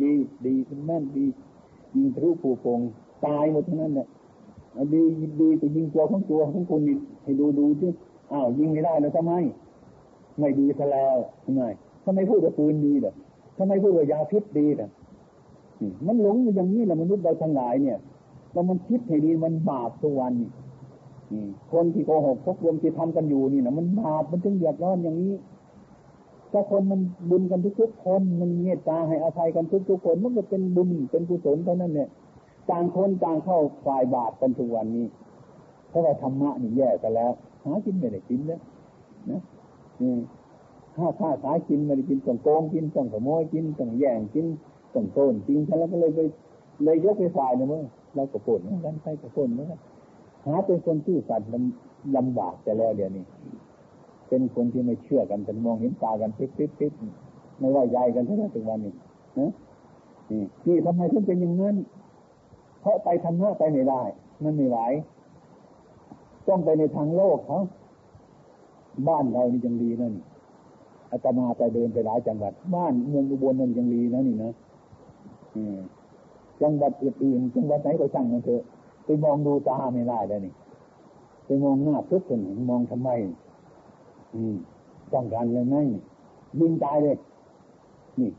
ดีดีเป็นแม่นดียิงทะลุผูโปงตายหมดทั้งนั้นเนี่ยดีดีก็ยิงตัวของตัวของคุณนี่ให้ดูดูที่อ้าวยิงไม่ได้แล้วทำไมไม่ดีซะแล้วทำไม ทำไมพูดว่าปืนดีล่ะทำไมพูดว่ายาพิษดีล่ะมันหลงอย่างนี้แหละมนุษย์เราทั้งหลายเนี่ยแล้วมันคิดให้ดีมันบาปทุกวันนี่คนที่โกหกพกรวมที่ทำกันอยู่นี่นะมันบาปมันถึงเดือดร้อนอย่างนี้ถ้าคนมันบุญกันทุกๆคนมันเมตตาให้อภัยกันทุกๆคนมันก็เป็นบุญเป็นกุศลเท่านั้นเนี่ยต่างคนต่างเข้าฝ่ายบาปกันทุกวันนี้เพราะว่าธรรมะนี่แย่กันแล้วหากินไม่ได้กินแล้วนะอือ ถ้าถ้าสายกินไม่ได้กินต้องโกงกินต้องขโมยกินต้องแย่งกินต้องโกนกินฉันแล้วก็เลยไปเลยยกไปฝ่ายนะมื่อเราก็ปนเหมือนกันใครก็ปนเหมือนกันหาเป็นคนที่สัตว์ลำบากแต่แล้วเดี๋ยวนี้เป็นคนที่ไม่เชื่อกันเป็นมองเห็นตากันปิ๊บปิ๊บปิ๊บไม่ว่าใหญ่กันทั้งถึงวันนี้นะนี่นี่ทำไมถึงเป็นอย่างนั้นเพราะไปทำหน้าไปไม่ได้ มันไม่ไหวต้องไปในทางโลกเขาบ้านเรานี่ยังดีนั่น อาตมาไปเดินไปหลายจังหวัด บ้านเมืองอุบลนั่นยังดีนะนี่นะจังหวัดอื่นจังหวัดไหนก็ช่างมันเถอะไปมองดูตาไม่ได้แล้วนี่ไปมองหน้าทุกคนมองทำไม อืมต้องการเลยไหมยิงตายเลย นี่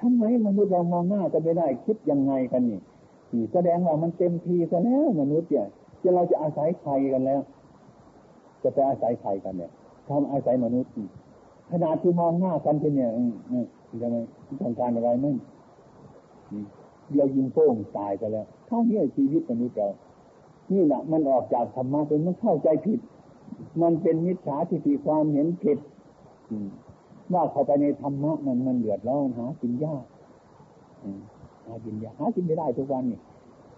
ทำไมมนุษย์เรามองหน้ากันไม่ได้ คิดยังไงกันนี่นี่แสดงว่ามันเต็มทีซะแล้วมนุษย์เนี่ยจะเราจะอาศัยใครกันแล้ว จะไปอาศัยใครกันเนี่ยทำอาศัยมนุษย์ ขนาดที่มองหน้ากันที่เนี่ยอืมยังไงต้องการอะไรมั่งเดียวยิงโป้งตายไปแล้วเท่านี้ชีวิตมนุษย์เรานี่แหละมันออกจากธรรมะเป็นมันเข้าใจผิด มันเป็นมิจฉาทิฏฐิความเห็นผิดว่าเข้าไปในธรรมะมันมันเดือดร้อนหากินยากหากินยากหากินไม่ได้ทุกวันนี่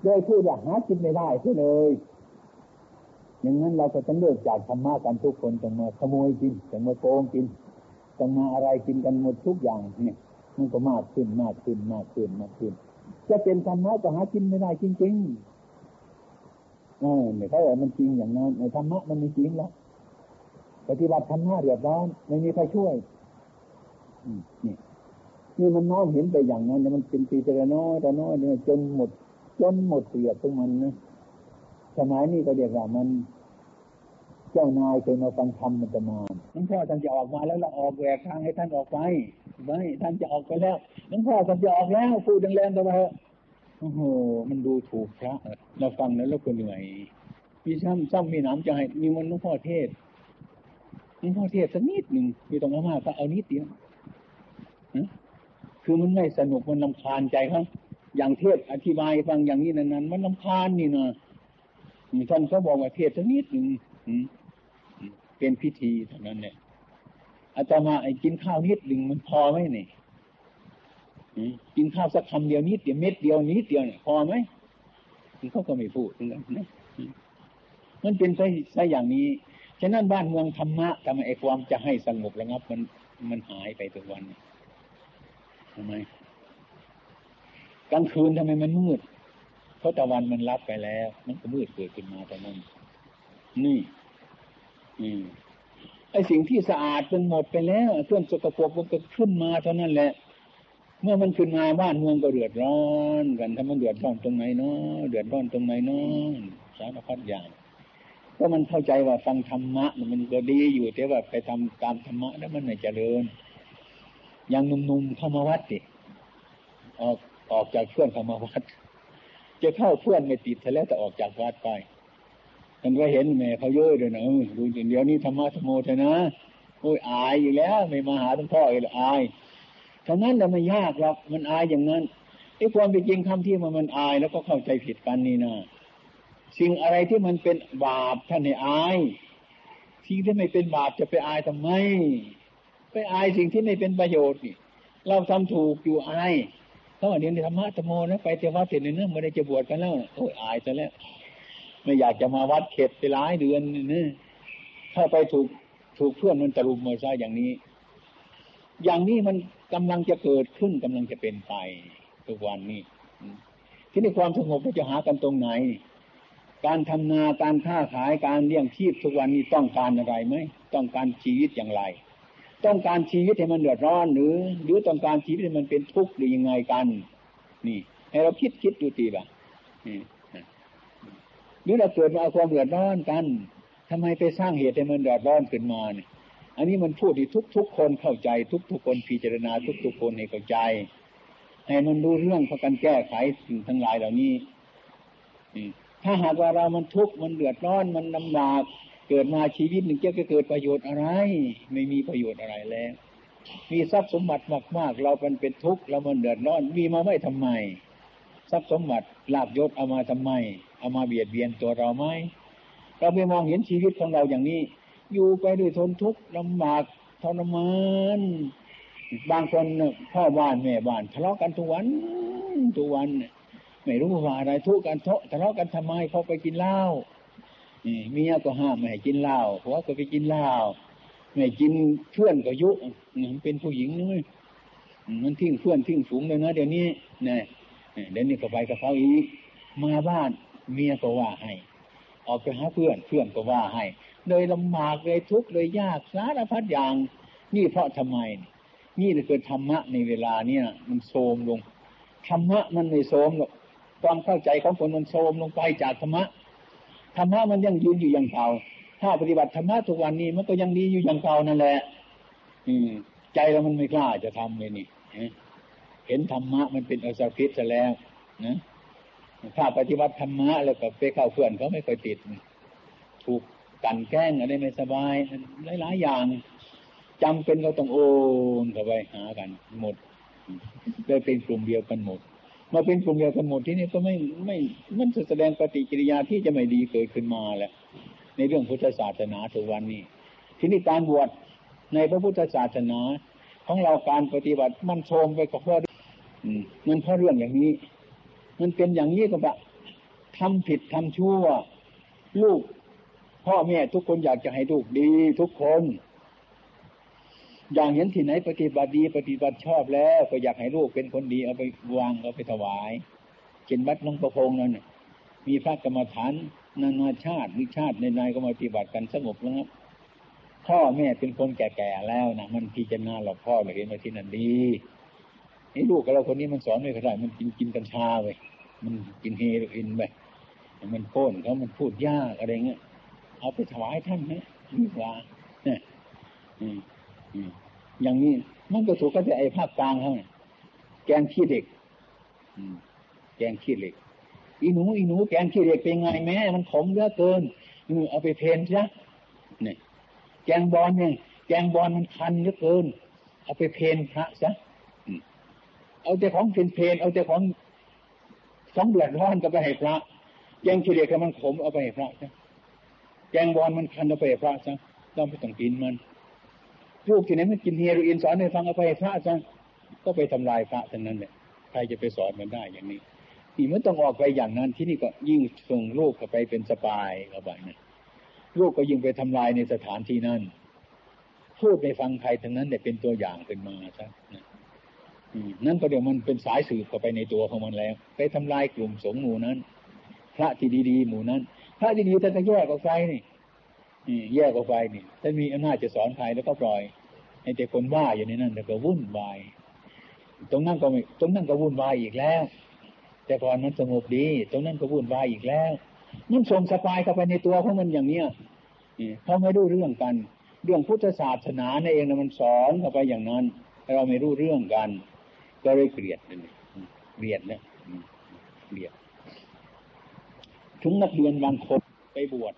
โดยพูดว่าหากินไม่ได้เลย อย่างนั้นเราก็ต้องเลิกจากธรรมะกันทุกคนต้องมาขโมยกินต้องมาโกงกิน ต้องมาอะไรกินกันหมดทุกอย่างเนี่ยมันก็มากขึ้นมากขึ้นมากขึ้นมากขึ้น จะเป็นธรรมะก็หากินไม่ได้จริงๆเออไม่ใช่ว่ามันจริงอย่างนั้นในธรรมะมันมีจริงแล้วปฏิบัติธรรมะเดือดร้อนไม่มีใครช่วยนี่นี่มันน้อมเห็นไปอย่างนั้นแต่มันเป็นปีแต่น้อยแต่น้อยเนี่ยจนหมด จนหมดเปรียบทุกมันนะสมัยนี้ก็เรียกว่ามัน เจ้านายเคยมาฟังธรรมมันจะมาท่านพ่อท่านจะออกมาแล้วเราออกแหวกทางให้ท่านออกไปไม่ท่านจะออกไปแล้วหลวงพ่อท่านจะออกแล้วพูดแรงๆต่อไปโอ้โหมันดูถูกพระเราฟังแล้วเราก็เหนื่อยมีซ้ำซ้ำมีหนามใจมีมันหลวงพ่อเทศหลวงพ่อเทศสักนิดหนึ่งมีตรงมากก็เอานิดเดียวคือมันไม่สนุกมันลำคาญใจครับอย่างเทศอธิบายฟังอย่างนี้นั้นมันลำคาญนี่นะท่านเขาบอกว่าเทศสักนิดหนึ่ง เป็นพิธีเท่านั้นเนี่ยอาตมาไอ้กินข้าวนิดหนึ่งมันพอไหมเนี่ยกินข้าวสักคำเดียวนิดเดียวเม็ดเดียวนิดเดียวเนี่ยพอไหมเขาก็ไม่พูดนะมันเป็นไปซอย่างนี้ ฉะนั้นบ้านเมืองธรรมะทำไมไอ้ความจะให้สงบระงับ มันมันหายไปทุกวันทำไมกลางคืนทำไมมันมืด เพราะตะวันมันรับไปแล้ว มันก็มืดเกิดขึ้นมาแตอนนั้นนี่ ไอ้สิ่งที่สะอาดมันหมดไปแล้วเครื่องสกปรกมันก็ขึ้นมาเท่านั้นแหละ เมื่อมันขึ้นมาบ้านเมืองก็เดือดร้อนกันถ้ามันเดือดร้อนตรงไหนเนาะเดือดร้อนตรงไหนเนาะสารพัดอย่างก็มันเข้าใจว่าฟังธรรมะ มันก็ดีอยู่แต่ว่าไปทำตามธรรมะแล้วมันไม่เจริญอย่างหนุ่มๆเข้ามาวัดดิออกออกจากเพื่อนเข้ามาวัด จะเข้าเพื่อนไม่ติดแล้วแต่ออกจากวัดไป มันก็เห็นแม่เขาเยอะเลยนะดูเดี๋ยวนี้ธรรมะธรรมโมเถนะโอ้ยอายอยู่แล้ว ไม่มาหาหลวงพ่อเลยอายทั้งนั้นแหละไม่ยากหรอกมันอายอย่างนั้นไอ้ความเป็นจริงคำที่มันมันอายแล้วก็เข้าใจผิดกันนี่นะสิ่งอะไรที่มันเป็นบาปท่านให้อายสิ่งที่ไม่เป็นบาปจะไปอายทำไม ไปอายสิ่งที่ไม่เป็นประโยชน์นี่ เราทำถูกอยู่อายเขาบอกเดียวนี้ธรรมะธรรมโมนะไปเทวะเสร็จเนี่ยไม่ได้จะบวชกันแล้วโอ้ยอายซะแล้ว ไม่อยากจะมาวัดเข็ดไปหลายเดือนนี่ถ้าไปถูกถูกเพื่อนมันตะลุมมาซะอย่างนี้ อย่างนี้มันกำลังจะเกิดขึ้นกำลังจะเป็นไปทุกวันนี้ที่นี่ความสงบเราจะหากันตรงไหน การทำนาการค้าขายการเลี้ยงชีพทุกวันนี้ต้องการอะไรไหมต้องการชีวิตอย่างไร ต้องการชีวิตให้มันเดือดร้อนหรือ หรือต้องการชีวิตให้มันเป็นทุกข์หรือยังไงกัน นี่ ให้เราคิดคิดดูตีบ่ะ รือเราเกิดมาเอาความเดือดร้อนกันทำไมไปสร้างเหตุให้มันเดือดร้อนขึ้นมาเนี่ย อันนี้มันพูดที่ทุกทุกคนเข้าใจ ทุกทุกคนพิจารณาทุกทุกคนให้เข้าใจ ให้มันรู้เรื่องพากันแก้ไขสิ่งทั้งหลายเหล่านี้ถ้าหากว่าเรามันทุกข์มันเดือดร้อนมันลำบากเกิดมาชีวิตหนึ่งจะเกิดประโยชน์อะไร ไม่มีประโยชน์อะไรแล้ว มีทรัพย์สมบัติมาก ๆ เราเป็นเป็นทุกข์เรามันเดือดร้อนมีมาไม่ทำไม ทรัพย์สมบัติลาบยศเอามาทำไม เอามาเบียดเบียนตัวเราไหมเราไปมองเห็นชีวิตของเราอย่างนี้ อยู่ไปด้วยทนทุกข์ลำบากทรมานบางคนพ่อบ้านแม่บ้านทะเลาะกันทุกวันทุกวัน ไม่รู้ว่าอะไรทุกกันทะเลาะกันทำไมเขาไปกินเหล้าเมียก็ห้ามไม่ให้กินเหล้าผัวก็ไปกินเหล้าไม่กินเพื่อนก็ยุมันเป็นผู้หญิงนึงมันทิ้งเพื่อนทิ้งฝูงเลยนะเดี๋ยวนี้เนี่ยเดี๋ยวนี้ก็ไปกับเขาอีกมาบ้าน เมียก็ว่าให้ ออกไปหาเพื่อนเพื่อนก็ว่าให้เลยลำบากเลยทุกข์เลยยากสารพัดอย่าง นี่เพราะทำไม นี่เกิดธรรมะในเวลาเนี่ย มันโทมลงธรรมะมันไม่โทมหรอกความเข้าใจของคนมันโทมลงไปจากธรรมะธรรมะมันยังยืนอยู่อย่างเก่าถ้าปฏิบัติธรรมะทุกวันนี้มันก็ยังดีอยู่อย่างเก่านั่นแหละ อืม ใจเรามันไม่กล้าจะทำเลยนี่เห็นธรรมะมันเป็นอสพิษซะแล้ว นะ ถ้าปฏิบัติธรรมะแล้วก็ไปเข้าเพื่อนเขาไม่ค่อยติดถูกกันแกล้งอะไรไม่สบายหลายๆอย่างจำเป็นเราต้องโอนเข้าไปหากันหมดเลยเป็นกลุ่มเดียวกันหมดมาเป็นกลุ่มเดียวกันหมดที่นี่ก็ไม่ไม่มันแสดงปฏิกิริยาที่จะไม่ดีเกิดขึ้นมาแหละในเรื่องพุทธศาสนาทุกวันนี้ ที่นี่การบวชในพระพุทธศาสนา ของเราการปฏิบัติมันโทมไปกับเพราะมันเพราะเรื่องอย่างนี้ มันเป็นอย่างนี้ก็แบบทำผิดทำชั่ว ลูก พ่อแม่ทุกคนอยากจะให้ลูกดี ทุกคน อย่างเห็นที่ไหนปฏิบัติดี ปฏิบัติชอบแล้ว ก็อยากให้ลูกเป็นคนดีเอาไปวางเอาไปถวายเช่นวัดหลวงประพงนั่นมีพระกรรมฐานนานาชาติมิชาติในในก็มาปฏิบัติกันสงบแล้วครับพ่อแม่เป็นคนแก่ๆแล้วนะมันพิจารณาหลอกพ่อเลยเห็นมาที่นั่นดี นี่ลูกกับเราคนนี้มันสอนไม่ได้ มันกินกินกัญชาไปมันกินเฮโรอีนไปมันโค่นเขามันพูดยากอะไรเงี้ยเอาไปถวายท่านนะดีกว่าเนี่ยอย่างนี้มันก็ถูกก็จะไอ้ภาคกลางเขาแกงขี้เด็กแกงขี้เหล็ก อีหนูอีหนูแกงขี้เหล็กเป็นไงแม่ มันขมเยอะเกินเอาไปเพนซะนี่แกงบอลเนี่ยแกงบอลมันคันเยอะเกิน เอาไปเพนพระซะ เอาแต่ของเพนเพนเอาแต่ของสองเดือดร้อนก็ไปให้พระแกงขี้เหล็กมันขมเอาไปให้พระซะแกงบอนมันคันเอาไปให้พระซะต้องไปต้องกินมันลูกที่ไหนมันกินเฮโรอีนสอนให้ฟังเอาไปให้พระซะก็ไปทำลายพระทั้งนั้นแหละใครจะไปสอนมันได้อย่างนี้ที่มันต้องออกไปอย่างนั้นที่นี่ก็ยิ่งส่งลูกไปเป็น spy เข้าไปนะลูกก็ยิ่งไปทำลายในสถานที่นั้นพูดไปฟังใครทั้งนั้นเนี่ยเป็นตัวอย่างขึ้นมาซะนะ นั่นก็เดี๋ยวมันเป็นสายสืบเข้าไปในตัวของมันแล้ว ไปทำลายกลุ่มสงฆ์หมู่นั้น พระที่ดีๆหมู่นั้น พระที่ดีท่านจะแยกออกไปนี่แยกออกไปนี่ท่านมีอำนาจจะสอนใครแล้วก็ปล่อยให้แต่คนว่าอยู่ในนั้นแล้วก็วุ่นวายตรงนั้นก็ม่ตรงนั้นก็วุ่นวายอีกแล้ว แต่ก่อนมันสงบดี ตรงนั้นก็วุ่นวายอีกแล้ว มันส่งสปายเข้าไปในตัวของมันอย่างเนี้ยเขาไม่รู้เรื่องกัน เรื่องพุทธศาสนาในเองนะมันสอนเข้าไปอย่างนั้น เราไม่รู้เรื่องกัน ก็เลยเกลียดเลยเกลียดนะเกลียดถึงนักเรียนบางคนไปบวช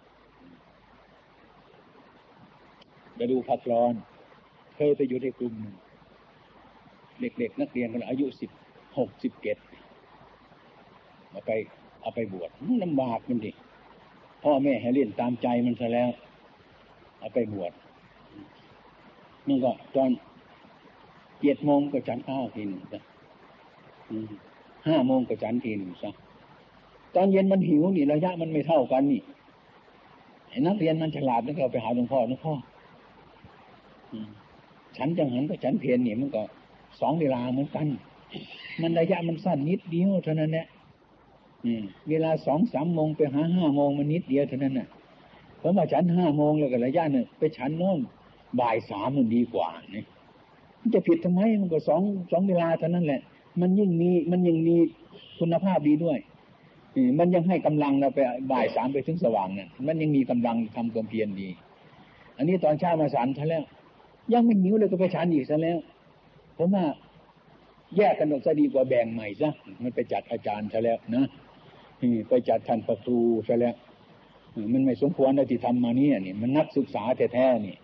ไปดูพักร้อน เคยไปอยู่ในกลุ่ม เด็กๆนักเรียนคนอายุสิบหกสิบเจ็ดเอาไปเอาไปบวชมันลำบากมันดิพ่อแม่ให้เล่นตามใจมันซะแล้ว เอาไปบวชนี่ก็ตอน เจ็ดโมงก็ฉันข้าวทีหนึ่งซะห้าโมงก็ฉันทีหนึ่งซะตอนเย็นมันหิวนี่ระยะมันไม่เท่ากันนี่นักเรียนมันฉลาดนักเราไปหาหลวงพ่อหลวงพ่อฉันจังหันก็ฉันเพียนนี่มันก็สองเวลาเหมือนกัน มันระยะมันสั้นนิดเดียวเท่านั้นแหละเวลาสองสามโมงไปหาห้าโมงมันนิดเดียวเท่านั้นน่ะผมว่าฉันห้าโมงแล้วก็ระยะเนี่ยไปฉันโน่นบ่ายสามมันดีกว่าเนี่ย มันจะผิดทำไมมันก็สองสองเวลาเท่านั้นแหละ มันยิ่งมีมันยังมีคุณภาพดีด้วยมันยังให้กำลังเราไปบ่ายสามไปถึงสว่างเนี่ยมันยังมีกำลังทำความเพียรดี อันนี้ตอนเช้ามาสันซะแล้ว ยังไม่หิวเลยก็ไปฉันอีกซะแล้ว ผมว่าแยกกันออกซะดีกว่าแบ่งใหม่ซะมันไปจัดอาจารย์ซะแล้วนะไปจัดท่านประตูซะแล้วมันไม่สมควรที่ทำมาเนี่ยนี่มันนักศึกษาแท้ๆนี่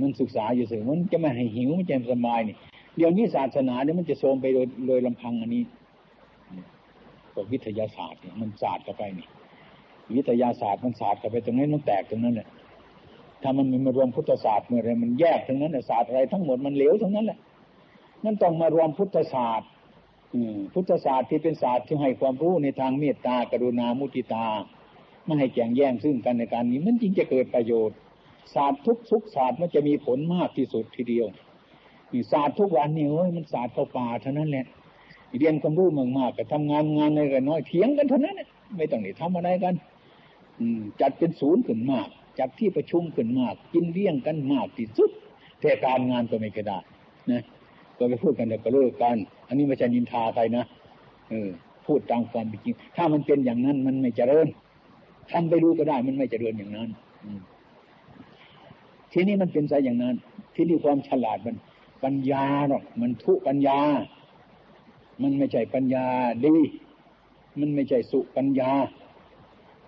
มันศึกษาอยู่เสมอมันจะไม่ให้หิวไม่จะสบายนี่เดี๋ยวนี้ศาสนาเนี่ยมันจะโทมไปโดยโดยลำพังอันนี้ก็วิทยาศาสตร์เนี่ยมันศาสตร์เข้าไปนี่ วิทยาศาสตร์มันศาสตร์เข้าไปตรงนี้มันแตกตรงนั้นแหละถ้ามันมีมารวมพุทธศาสตร์เมื่อไรมันแยกทั้งนั้นศาสตร์อะไรทั้งหมดมันเหลวทั้งนั้นแหละนั่นต้องมารวมพุทธศาสตร์พุทธศาสตร์ที่เป็นศาสตร์ที่ให้ความรู้ในทางเมตตากรุณามุติตาไม่ให้แข่งแย่งซึ่งกันในการนี้มันจริงจะเกิดประโยชน์ ศาสตร์ทุกทุกศาสตร์มันจะมีผลมากที่สุดทีเดียวนี่ศาสตร์ทุกวันนี่เฮ้ยมันศาสตร์เข้าป่าเท่านั้นแหละเรียนความรู้มากมากก็ทำงานงานอะไรกันน้อยเถียงกันเท่านั้นไม่ต้องได้ทำอะไรกัน อืม จัดเป็นศูนย์ขึ้นมาก จัดที่ประชุมขึ้นมาก กินเลี้ยงกันมากที่สุดแต่การงานก็ไม่กระดานะก็ไปพูดกันแต่ก็เลิกกัน อันนี้ไม่ใช่นินทาใครนะเออ พูดตามความเป็นจริง ถ้ามันเป็นอย่างนั้นมันไม่เจริญทำไปรู้ก็ได้มันไม่เจริญอย่างนั้น ทีนี้มันเป็นใจอย่างนั้น ที่นี่ความฉลาดมันปัญญาหรอกมันทุปัญญา มันไม่ใช่ปัญญาดี มันไม่ใช่สุปัญญา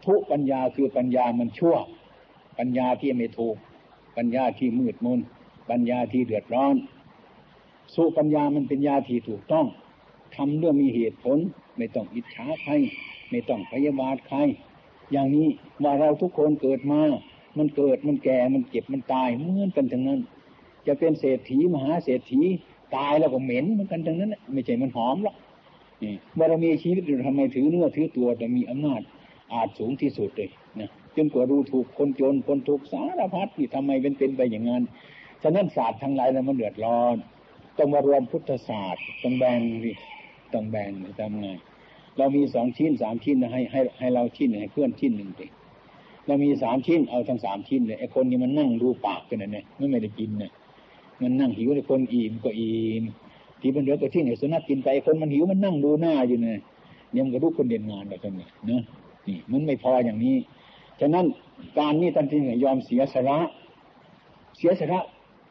ทุปัญญาคือปัญญามันชั่ว ปัญญาที่ไม่ถูก ปัญญาที่มืดมนปัญญาที่เดือดร้อนสู้ปัญญามันเป็นญาที่ถูกต้องทำเรื่องมีเหตุผล ไม่ต้องอิจฉาใคร ไม่ต้องพยาบาทใคร อย่างนี้ว่าเราทุกคนเกิดมา มันเกิดมันแก่มันเจ็บมันตายเหมือนกันทั้งนั้น จะเป็นเศรษฐีมหาเศรษฐีตายแล้วก็เหม็นเหมือนกันทั้งนั้นไม่ใช่มันหอมหรอกเมื่อเรามีชีวิตอยู่ทำไมถือเนื้อถือตัวแต่มีอำนาจอาจสูงที่สุดเลยนะจนกว่ารู้ถูกคนจนคนถูกสารพัดที่ทำไมเป็นเป็นไปอย่างนั้นฉะนั้นศาสตร์ทั้งหลายแล้วมันเดือดร้อนต้องมารวมพุทธศาสตร์ต้องแบ่งดิต้องแบ่งทำไงเรามีสองชิ้นสามชิ้นนะให้ให้ให้เราชิ้นให้เพื่อนชิ้นหนึ่งดิ เรามีสามชิ้นเอาทั้งสามชิ้นเลยไอ้คนนี้มันนั่งดูปากกันนะเนี่ยไม่ไม่ได้กินเนี่ยมันนั่งหิวไอ้คนอิ่มก็อิ่มที่มันเหลือก็ทิ้งไอ้สุนัขกินไปคนมันหิวมันนั่งดูหน้าอยู่เนี่ยยังกระดูกคนเด่นงานแบบนี้เนาะนี่มันไม่พออย่างนี้ฉะนั้นการนี้ท่านที่ยอมเสียสละเสียสละ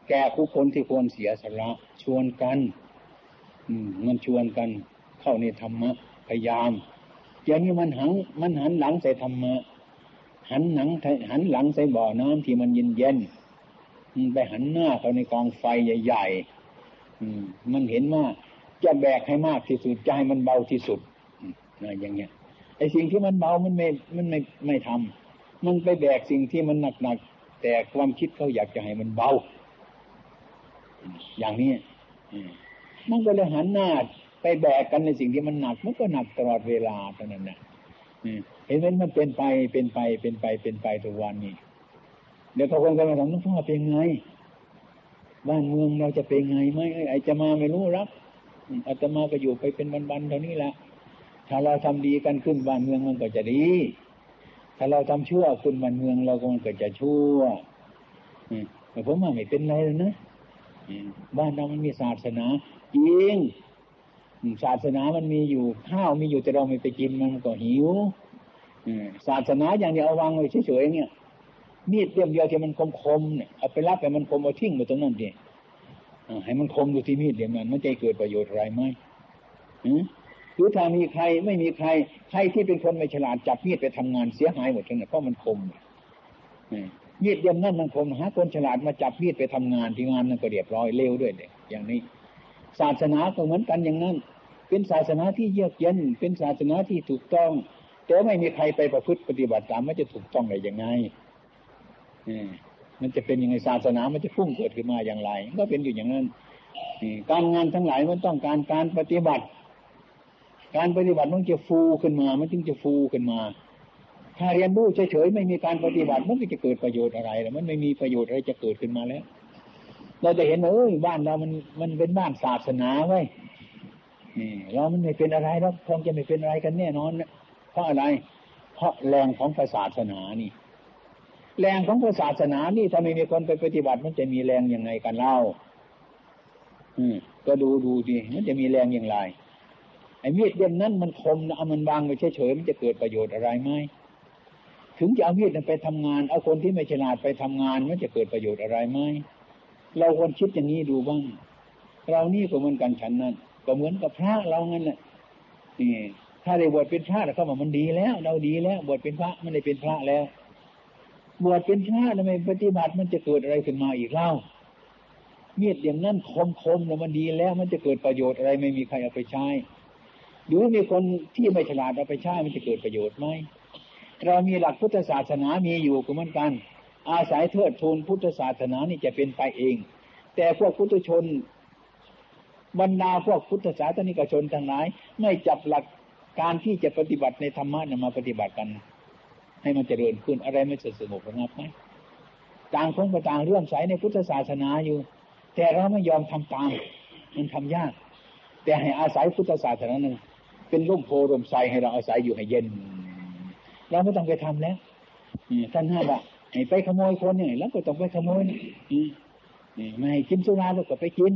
แกแก่ผู้คนที่ควรเสียสละชวนกัน อืมมันชวนกัน เข้าในธรรมะพยายามอย่างนี้มันหันมันหันหลังใส่ธรรมะ หันหนังหันหลังใส่บ่อน้ำที่มันเย็นเย็นไปหันหน้าเข้าในกองไฟใหญ่ๆมันเห็นว่าจะแบกให้มากที่สุดจะให้มันเบาที่สุดนะอย่างเงี้ยไอ้สิ่งที่มันเบามันไม่มันไม่ไม่ทำมันไปแบกสิ่งที่มันหนักๆแต่ความคิดเขาอยากจะให้มันเบา อย่างนี้มันก็เลยหันหน้าไปแบกกันในสิ่งที่มันหนัก มันก็หนักตลอดเวลาเท่านั้นนะเห็นไหมมันเป็นไปเป็นไปเป็นไปเป็นไปทุกวันนี้เดี๋ยวพอคนก็มาถามน้องพ่อเป็นไง บ้านเมืองเราจะเป็นไงไหมไอ้จะมาไม่รู้รับอาตมาก็อยู่ไปเป็นวันๆเท่านี้แหละถ้าเราทำดีกันขึ้นบ้านเมืองมันก็จะดี ถ้าเราทำชั่วขึ้นบ้านเมืองเราก็มันก็จะชั่วแต่ผมว่าไม่เป็นไรเลยนะบ้านเรามันมีศาสนาจริงศาสนามันมีอยู่ข้าวมีอยู่แต่เราไม่ไปกินมันก็หิว ศาสนาอย่างเดียวเอาวางไว้เฉยๆเนี่ย มีดเดียมเดียวที่มันคมๆเนี่ยเอาไปรับไปมันคมเอาทิ้งไปตรงนั้นดิให้มันคมดูที่มีดเดียวนั้นมันจะเกิดประโยชน์อะไรไหมหรือถ้ามีใครไม่มีใคร ใครที่เป็นคนไม่ฉลาดจับมีดไปทำงานเสียหายหมดทั้งนั้นเพราะมันคมมีดเดียมนั่นมันคมหาคนฉลาดมาจับมีดไปทำงานที่งานนั่นก็เรียบร้อยเร็วด้วยเด็กอย่างนี้ ศาสนาก็เหมือนกันอย่างนั้น เป็นศาสนาที่เยือกเย็น เป็นศาสนาที่ถูกต้อง แต่ไม่มีใครไปประพฤติปฏิบัติตามมันจะถูกต้องได้ยังไงมันจะเป็นยังไงศาสนามันจะพุ่งเกิดขึ้นมาอย่างไรก็เป็นอยู่อย่างนั้นการงานทั้งหลายมันต้องการการปฏิบัติ การปฏิบัติมันจะฟูขึ้นมา มันจึงจะฟูขึ้นมา ถ้าเรียนรู้เฉยๆไม่มีการปฏิบัติมันก็จะเกิดประโยชน์อะไรแล้วมันไม่มีประโยชน์อะไรจะเกิดขึ้นมาแล้ว เราจะเห็นว่าเอ้ยบ้านเรามันมันเป็นบ้านศาสนาไว้เรามันไม่เป็นอะไรแล้วคงจะไม่เป็นอะไรกันแน่นอน เพราะอะไร เพราะแรงของศาสนานี่ แรงของศาสนานี่ถ้าไม่มีคนไปปฏิบัติ มันจะมีแรงยังไงกันเล่า อืม ก็ดูดูดิมันจะมีแรงอย่างไรไอ้มีดเล่มนั้นมันคมนะเอามันวางไปเฉยๆมันจะเกิดประโยชน์อะไรไหมถึงจะเอามีดไปทำงาน เอาคนที่ไม่ฉลาดไปทำงานมันจะเกิดประโยชน์อะไรไหมเราควรคิดอย่างนี้ดูบ้าง เรานี่ก็เหมือนกันฉันนั้นก็เหมือนกับพระเรางั้นแหละนี่ ถ้าได้บวชเป็นพระแล้วเขาบอกมันดีแล้ว เราดีแล้วบวชเป็นพระมันได้เป็นพระแล้ว บวชเป็นพระทำไมปฏิบัติมันจะเกิดอะไรขึ้นมาอีกเล่าเมียดอย่างนั้นคมคมแล้วมันดีแล้วมันจะเกิดประโยชน์อะไรไม่มีใครเอาไปใช้หรือมีคนที่ไม่ฉลาดเอาไปใช้มันจะเกิดประโยชน์ไหมเรามีหลักพุทธศาสนามีอยู่ก็เหมือนกัน อาศัยเทิดทูนพุทธศาสนานี่จะเป็นไปเอง แต่พวกพุทธชนบรรดาพวกพุทธศาสนิกชนทั้งหลาย ไม่จับหลัก การที่จะปฏิบัติในธรรมะนมาปฏิบัติกัน ให้มันเจริญขึ้นอะไรไม่สงบระงับไหมต่างคนก็ต่างเรื่องใสในพุทธศาสนาอยู่ แต่เราไม่ยอมทำตาม มันทำยาก แต่ให้อาศัยพุทธศาสนาหนึ่งเป็นร่มโพร่มไทรให้เราอาศัยอยู่ให้เย็น เราไม่ต้องไปทำแล้วท่านห้าบะให้ไปขโมยคนเนี่ยแล้วก็ต้องไปขโมยนี่ไม่ให้กินสุราแล้วก็ไปกิน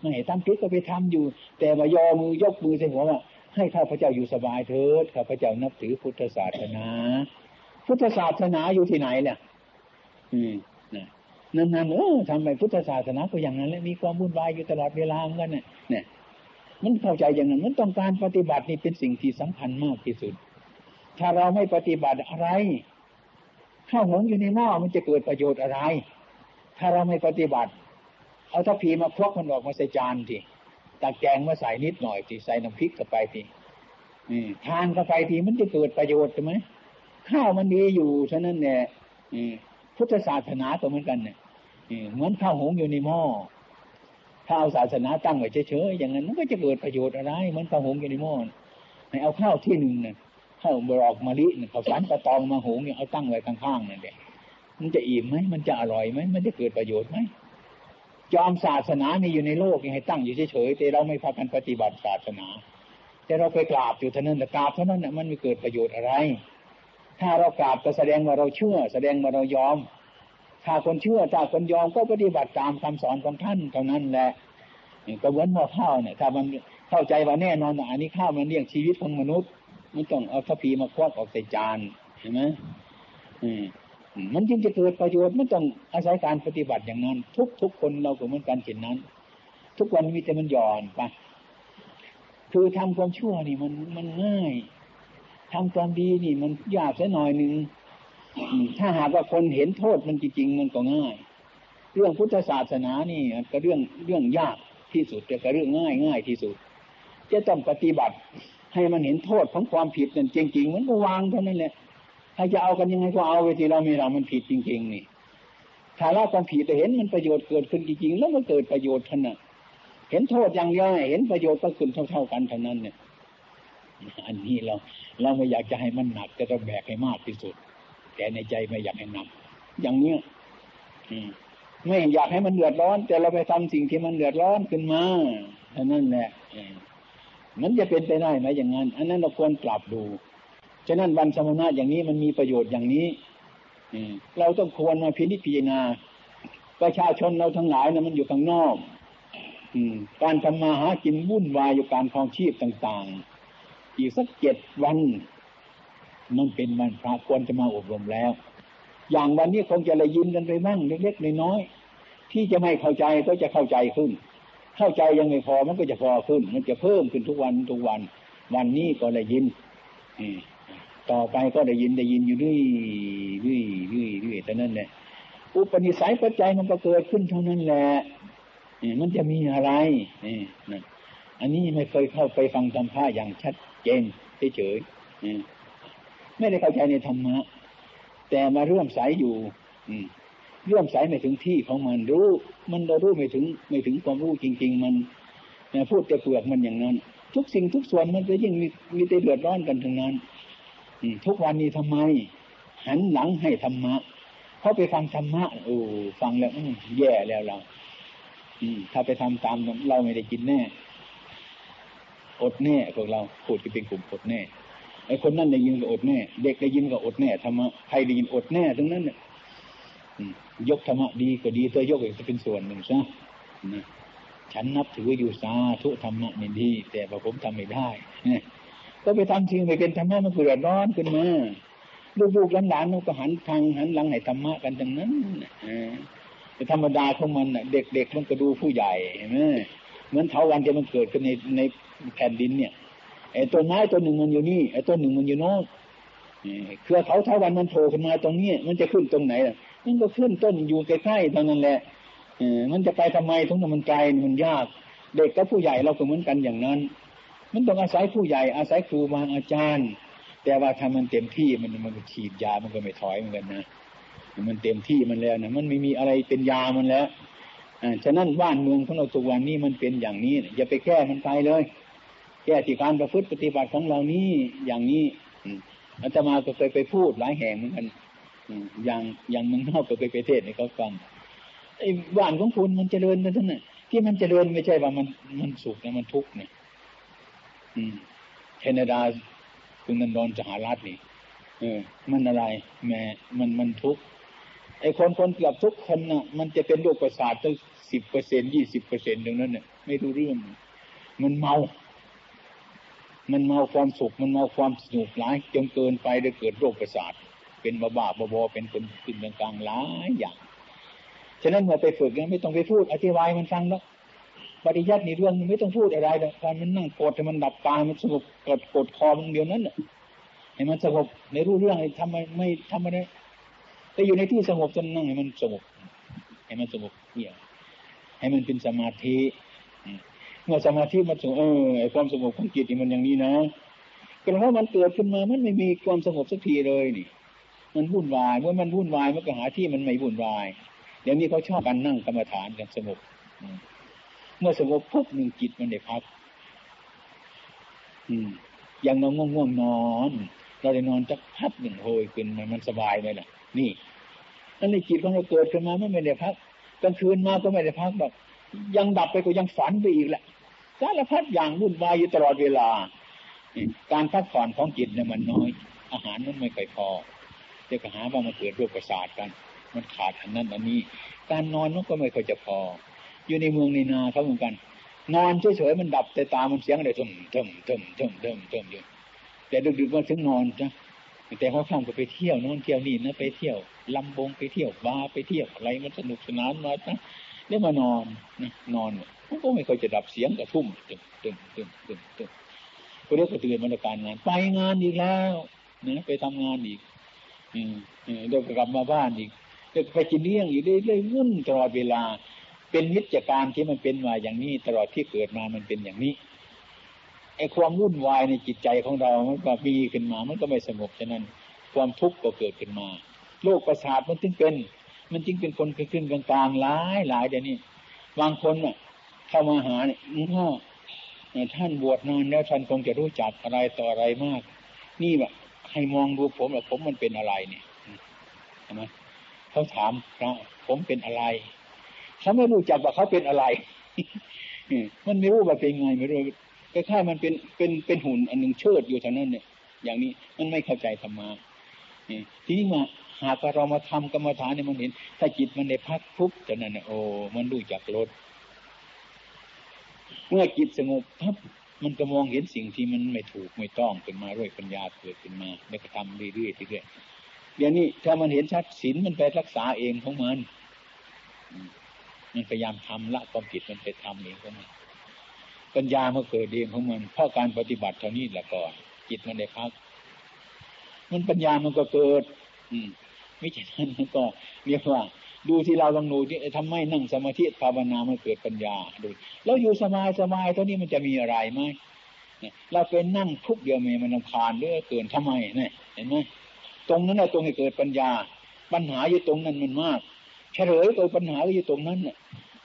ไม่ทำผิดก็ไปทำอยู่ แต่มายอมือยกมือใส่หัวว่า ให้ข้าพเจ้าอยู่สบายเถิดข้าพเจ้านับถือพุทธศาสนา พุทธศาสนาอยู่ที่ไหนเนี่ยอืมนะนั่นๆเออทำไปพุทธศาสนาก็อย่างนั้นแหละมีความวุ่นวายอยู่ตลอดเวลาเหมือนกันเนี่ยเนี่ยมันเข้าใจอย่างนั้นมันต้องการปฏิบัตินี่เป็นสิ่งที่สำคัญมากที่สุด ถ้าเราไม่ปฏิบัติอะไรข้าวหงอยู่ในหม้อมันจะเกิดประโยชน์อะไร ถ้าเราไม่ปฏิบัติ เอาถ้าผีมาควักมันออกมาใส่จานที ตักแกงมาใส่นิดหน่อยทีใส่น้ำพริกเข้าไปทีทานเข้าไปทีมันจะเกิดประโยชน์ใช่ไหมข้าวมันดีอยู่ฉะนั้นเนี่ยพุทธศาสนาก็เหมือนกันเนี่ยเหมือนข้าวหงอยู่ในหม้อถ้าเอาศาสนาตั้งไว้เฉยๆอย่างนั้นมันก็จะเกิดประโยชน์อะไรเหมือนข้าวหงอยู่ในหม้อให้เอาข้าวที่หนึ่งเนี่ยข้าวบรอกมะลิเนี่ยข้าวสารกระตองมาหงเนี่ยเอาตั้งไว้ข้างๆนั่นแหละมันจะอิ่มไหมมันจะอร่อยไหมมันจะเกิดประโยชน์ไหม จอมศาสนามีอยู่ในโลกยังให้ตั้งอยู่เฉยๆแต่เราไม่พากันปฏิบัติศาสนา แต่เราไปกราบอยู่เท่านั้นแต่กราบเท่านั้นมันไม่เกิดประโยชน์อะไร ถ้าเรากราบก็แสดงว่าเราเชื่อ แสดงว่าเรายอม ถ้าคนเชื่อถ้าคนยอมก็ปฏิบัติตามคำสอนของท่านเท่านั้นแหละก็เหมือนหม้อข้าวเนี่ยถ้ามันเข้าใจว่าแน่นอนอันนี้ข้าวมันเลี้ยงชีวิตของมนุษย์มันต้องเอาทัพพีมาควักออกใส่จานเห็นไหมอืม มันจึงจะเกิดประโยชน์ไม่ต้องอาศัยการปฏิบัติอย่างนั้น ทุกทุกคนเราก็เหมือนกันเช่นนั้น ทุกวันมีแต่มันหย่อนไปคือทำความชั่วนี่มันมันง่ายทำความดีนี่มันยากสักหน่อยหนึ่งถ้าหากว่าคนเห็นโทษมันจริงๆมันก็ง่าย เรื่องพุทธศาสนานี่ก็เรื่องเรื่องยากที่สุดแต่ก็เรื่องง่ายง่ายที่สุด จะต้องปฏิบัติให้มันเห็นโทษของความผิดนั่นจริงๆมันก็วางเท่านั้นแหละ ถ้าจะเอากันยังไงก็เอาไปที่เราไม่เรามันผิดจริง ๆ นี่ถ้าเราความผิดแต่เห็นมันประโยชน์เกิดขึ้นจริงๆแล้วมันเกิดประโยชน์ท่านน่ะ เห็นโทษอย่างเดียวเห็นประโยชน์ก็ขึ้นเท่า ๆกันเท่านั้นเนี่ย อันนี้เราเราไม่อยากจะให้มันหนักจะต้องแบกให้มากที่สุด แต่ในใจไม่อยากให้หนักอย่างเนี้ยอืไม่อยากให้มันเดือดร้อน แต่เราไปทำสิ่งที่มันเดือดร้อนขึ้นมาเท่านั้นแหละมันจะเป็นไปได้ไหมอย่างนั้น อันนั้นเราควรปรับดู ฉะนั้นวันสมณะอย่างนี้มันมีประโยชน์อย่างนี้เราต้องควรมาพิจิรณาประชาชนเราทั้งหลายนะมันอยู่ข้างนอกการทำมาหากินวุ่นวายอยู่การคลองชีพต่างๆ อีกสักเจ็ดวัน มันเป็นวันพระควรจะมาอบรมแล้ว อย่างวันนี้คงจะเลยยินกันไปบ้างเล็กๆน้อยๆที่จะไม่เข้าใจก็จะเข้าใจขึ้น เข้าใจยังไม่พอมันก็จะพอขึ้น มันจะเพิ่มขึ้นทุกวันทุกวัน วันนี้ก็เลยยิน ต่อไปก็ได้ยินได้ยินอยู่ด้วยด้วยด้วยด้วยแต่นั้นแหละอุปนิสัยปัจจัยมันก็เกิดขึ้นเท่านั้นแหละมันจะมีอะไรนี่นะอันนี้ไม่เคยเข้าไปฟังธรรมะอย่างชัดเจนเฉยๆไม่ได้เข้าใจในธรรมะ แต่มาเรื่อมสายอยู่ อืเรื่อมสายไม่ถึงที่ของมันรู้ มันเรารู้ไม่ถึง ไม่ถึงความรู้จริง ๆ มันพูดแต่เปลือกมันอย่างนั้น ทุกสิ่งทุกส่วนมันจะยิ่งมีมีแต่เดือดร้อนกันทั้งนั้น ทุกวันนี้ทำไม หันหลังให้ธรรมะเขาะไปฟังธรรมะโอ้ฟังแล้วแย่แล้วเราถ้าไปทำตามเราไม่ได้กินแน่ อดแน่พวกเราพูดกันเป็นกลุ่มอดแน่ไอ้คนนั่นได้ยินก็อดแน่ เด็กได้ยินก็อดแน่ธรรมะใครได้ยินอดแน่ทั้งนั้นเนี่ยยกธรรมะดีก็ดีเธอยกอีกจะเป็นส่วนหนึ่งซะนะฉันนับถืออยู่สาธุธรรมะนี่ดีแต่พอผมทำไม่ได้ ก็ไปทำจริงไปเป็นธรรมะมันเกิดร้อนขึ้นมาลูกๆหลานๆก็หันทางหันหลังให้ธรรมะกันทั้งนั้นธรรมดาของมันเด็กๆมันก็ดูผู้ใหญ่เห็นไหมเหมือนเถาวันที่มันเกิดขึ้นในในแผ่นดินเนี่ยไอ้ต้นไม้ต้นหนึ่งมันอยู่นี่ไอ้ต้นหนึ่งมันอยู่โน้นเครือเขาเถาวันมันโผล่ขึ้นมาตรงนี้มันจะขึ้นตรงไหนล่ะมันก็ขึ้นต้นอยู่ใกล้ๆตรงนั้นแหละมันจะไปทำไมทุกนั้นมันไกลมันยาก เด็กกับผู้ใหญ่เราก็เหมือนกันอย่างนั้น มันต้องอาศัยผู้ใหญ่อาศัยครูบาอาจารย์ แต่ว่าถ้ามันเต็มที่มันมันฉีดยามันก็ไม่ถอยเหมือนกันนะมันเต็มที่มันแล้วนะมันไม่มีอะไรเป็นยามันแล้วอ่าฉะนั้นบ้านเมืองของเราทุกวันนี้มันเป็นอย่างนี้อย่าไปแก้มันไปเลย แก้ที่การประพฤติปฏิบัติของเรานี้อย่างนี้อาตมาก็เคยไปพูดหลายแห่งเหมือนกันอย่างอย่างมึงนอกก็เคยไปเทศให้เขาฟังไอ้บ้านของคุณมันเจริญนั่นน่ะที่มันเจริญไม่ใช่ว่ามันมันสุขนะมันทุกข์เนี่ย แคนาดาคุณนันดอนสหรัฐนี่เออ มันอะไร แม่มันมันทุกข์ไอ้คนคนเกือบทุกคนน่ะ มันจะเป็นโรคประสาทตั้งสิบเปอร์เซ็นยี่สิบเปอร์เซ็นต์ตรงนั้นเนี่ยไม่รู้เรื่อง มันเมา มันเมาความสุข มันเมาความสนุกหลายจนเกินไปได้เกิดโรคประสาท เป็นบ้าบ้าบอเป็นคนขึ้นกลางๆหลายอย่าง ฉะนั้นเมื่อไปฝึกเนี่ยไม่ต้องไปพูด อธิบายมันฟังแล้ว ปฏิยัติในเรื่องไม่ต้องพูดอะไรหรอกการมันนั่งกดให้มันดับตามันสงบกดกดคอมันเดียวนั้นให้มันสงบในรู้เรื่องทำไมไม่ทำไมแต่อยู่ในที่สงบจนนั่งให้มันสงบให้มันสงบเงียบให้มันเป็นสมาธิเมื่อสมาธิมันสงบเออไอความสงบของจิตนี่มันอย่างนี้นะก็เพราะมันเกิดขึ้นมามันไม่มีความสงบสักทีเลยนี่ มันวุ่นวายเมื่อมันวุ่นวายมันก็หาที่มันไม่วุ่นวายเดี๋ยวนี้เขาชอบกันนั่งกรรมฐานกันสงบ เมื่อสงบปุ๊บหนึ่งจิตมันได้พักอืมยังนอนง่วงนอน เราได้นอนจักพักหนึ่งโหยขึ้นมันมันสบายไหมล่ะ นี่นั่นในจิตของเราเกิดขึ้นมาไม่ได้พักกลางคืนมาก็ไม่ได้พักแบบยังดับไปก็ยังฝันไปอีกแหละสารพัดอย่างวุ่นวายอยู่ตลอดเวลาการพักผ่อนของจิตเนี่ยมันน้อย อาหารมันไม่ค่อยพอเด็หาว่ามันเกิดโรคประสาทกัน มันขาดอันนั้นอันนี้ การนอนมันก็ไม่ค่อยจะพอ อยู่ในเมืองในนาเขาเหมือนกัน นอนเฉยๆมันดับแต่ตามันเสียงอะไรทุ่มทุ่มทุ่มทุ่มทุ่มทุ่มอยู่แต่ดึกๆมันถึงนอนจ้ะแต่เขาข้ามก็ไปเที่ยวนู่นเที่ยวนี่นะไปเที่ยวลำบงไปเที่ยวบาไปเที่ยวอะไรมันสนุกสนานมานะได้มานอนนะนอนมันก็ไม่ค่อยจะดับเสียงกระทุ่มตึงตึงตึงตึงตึงก็เรียกว่าตื่นมาในการงาน ไปงานอีกแล้วนะไปทำงานอีก อืมเดี๋ยวกลับมาบ้านอีกเดี๋ยวไปกินเลี้ยงอยู่เรื่อยๆวุ่นตลอดเวลา เป็นวิจการที่มันเป็นมาอย่างนี้ ตลอดที่เกิดมามันเป็นอย่างนี้ไอ้ความวุ่นวายในจิตใจของเรา มันก็มีขึ้นมา มันก็ไม่สงบฉะนั้น ความทุกข์ก็เกิดขึ้นมาโรคประสาทมันจึงเป็น มันจึงเป็นคนขึ้นกลางๆหลายหลายเดี๋ยวนี้บางคนเนี่ยเข้ามาหาเนี่ยพ่อท่านบวชนานแล้วท่านคงจะรู้จักอะไรต่ออะไรมาก นี่แบบให้มองดูผมว่าผมมันเป็นอะไรเนี่ยใช่ไหมเขาถามพระผมเป็นอะไร เขาไม่รู้จักว่าเขาเป็นอะไรมันไม่รู้ว่าเป็นไงไม่รู้คล้ามันเป็นเป็นเป็นหุ่นอันหนึ่งเชิดอยู่เท่านั้นเนี่ย อย่างนี้มันไม่เข้าใจธรรมะทีนี้มาหากเรามาทำกรรมฐานเนี่ยมันเห็น ถ้าจิตมันได้พักทุบแต่นั้นโอ้มันรู้จักลดเมื่อจิตสงบทับมันก็มองเห็นสิ่งที่มันไม่ถูกไม่ต้องขึ้นมาด้วยปัญญาเกิดขึ้นมา แล้วก็ทำเรื่อยๆเรื่อยๆเดี๋ยวนี้ถ้ามันเห็นชัดศีลมันไปรักษาเองของมัน มันพยายามทำละความผิดมันไปทำเองของมันปัญญามันเกิดเองของมันเพราะการปฏิบัติเท่านี้แหละก่อนจิตมันได้พัก มันปัญญามันก็เกิด อืมไม่ใช่นั้นมันก็เรียกว่าดูที่เราลองดูที่ทำไมนั่งสมาธิภาวนามันเกิดปัญญาดูแล้วอยู่สบายสบายเท่านี้มันจะมีอะไรไหมเราเป็นนั่งทุกเดียวเมมันลำคาญเรื่อเกินทำไมเนี่ยเห็นไหมตรงนั้นแหละตรงให้เกิดปัญญา ปัญหาอยู่ตรงนั้นมันมาก เฉลยตัวปัญหาอยู่ตรงนั้นเนี่ย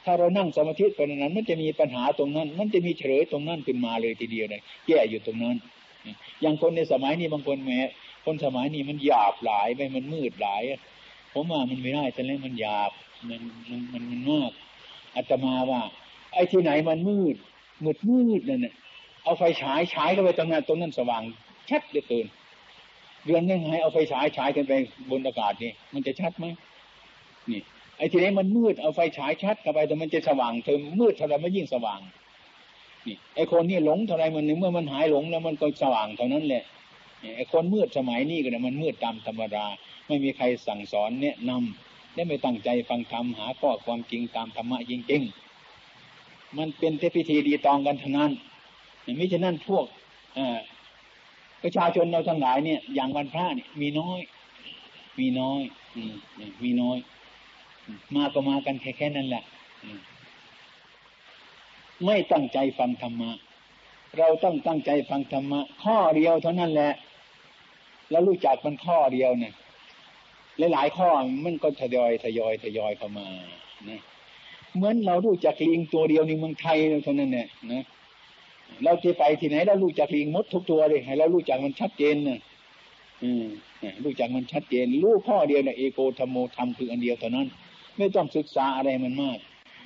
ถ้าเรานั่งสมาธิไปนั้น มันจะมีปัญหาตรงนั้น มันจะมีเฉลยตรงนั้นขึ้นมาเลยทีเดียวเลยแก้อยู่ตรงนั้น อย่างคนในสมัยนี้บางคนแม้คนสมัยนี้มันหยาบหลายไปมันมืดหลายผมว่ามันไม่ได้แต่แล้วมันหยาบมันมันมันมันมากอาตมาว่า ไอ้ที่ไหนมันมืด มืดมืดนั่นเนี่ยเอาไฟฉายฉายเข้าไปตรงนั้นตรงนั้นสว่างชัดเหลือเกินเดือนยังไงเอาไฟฉายฉายกันไปบนอากาศนี่มันจะชัดไหมนี่ ไอ้ทีนี้มันมืดเอาไฟฉายชัดเข้าไปแต่มันจะสว่างเธอมืดเท่าไรมันยิ่งสว่าง นี่ไอ้คนนี่หลงเท่าไรมันเมื่อมันหายหลงแล้วมันก็สว่างเท่านั้นแหละไอ้คนมืดสมัยนี้ก็เนี่ยมันมืดตามธรรมดา ไม่มีใครสั่งสอนแนะนำได้ไม่ตั้งใจฟังธรรมหาข้อความจริงตามธรรมะจริงๆมันเป็นเทพิธีดีตองกันทั้งนั้นไม่ใช่นั่นพวกประชาชนเราทั้งหลายเนี่ย อย่างวันพระเนี่ยมีน้อย มีน้อยมีน้อย มาก็มากันแค่แค่นั้นแหละไม่ตั้งใจฟังธรรมะ เราต้องตั้งใจฟังธรรมะ ข้อเดียวเท่านั้นแหละ แล้วรู้จักมันข้อเดียวเนี่ยหลายๆข้อมันก็ทยอยทยอยทยอยเข้ามานะเหมือนเรารู้จักลิงตัวเดียวในเมืองไทยเท่านั้นเนี่ยนะเราจะไปที่ไหนเรารู้จักลิงมดทุกตัวเลยให้เรารู้จักมันชัดเจนนะอืมรู้จักมันชัดเจน รู้ข้อเดียวเนี่ยเอโกธรรมโมธรรมคืออันเดียวเท่านั้น ไม่ต้องศึกษาอะไรมันมาก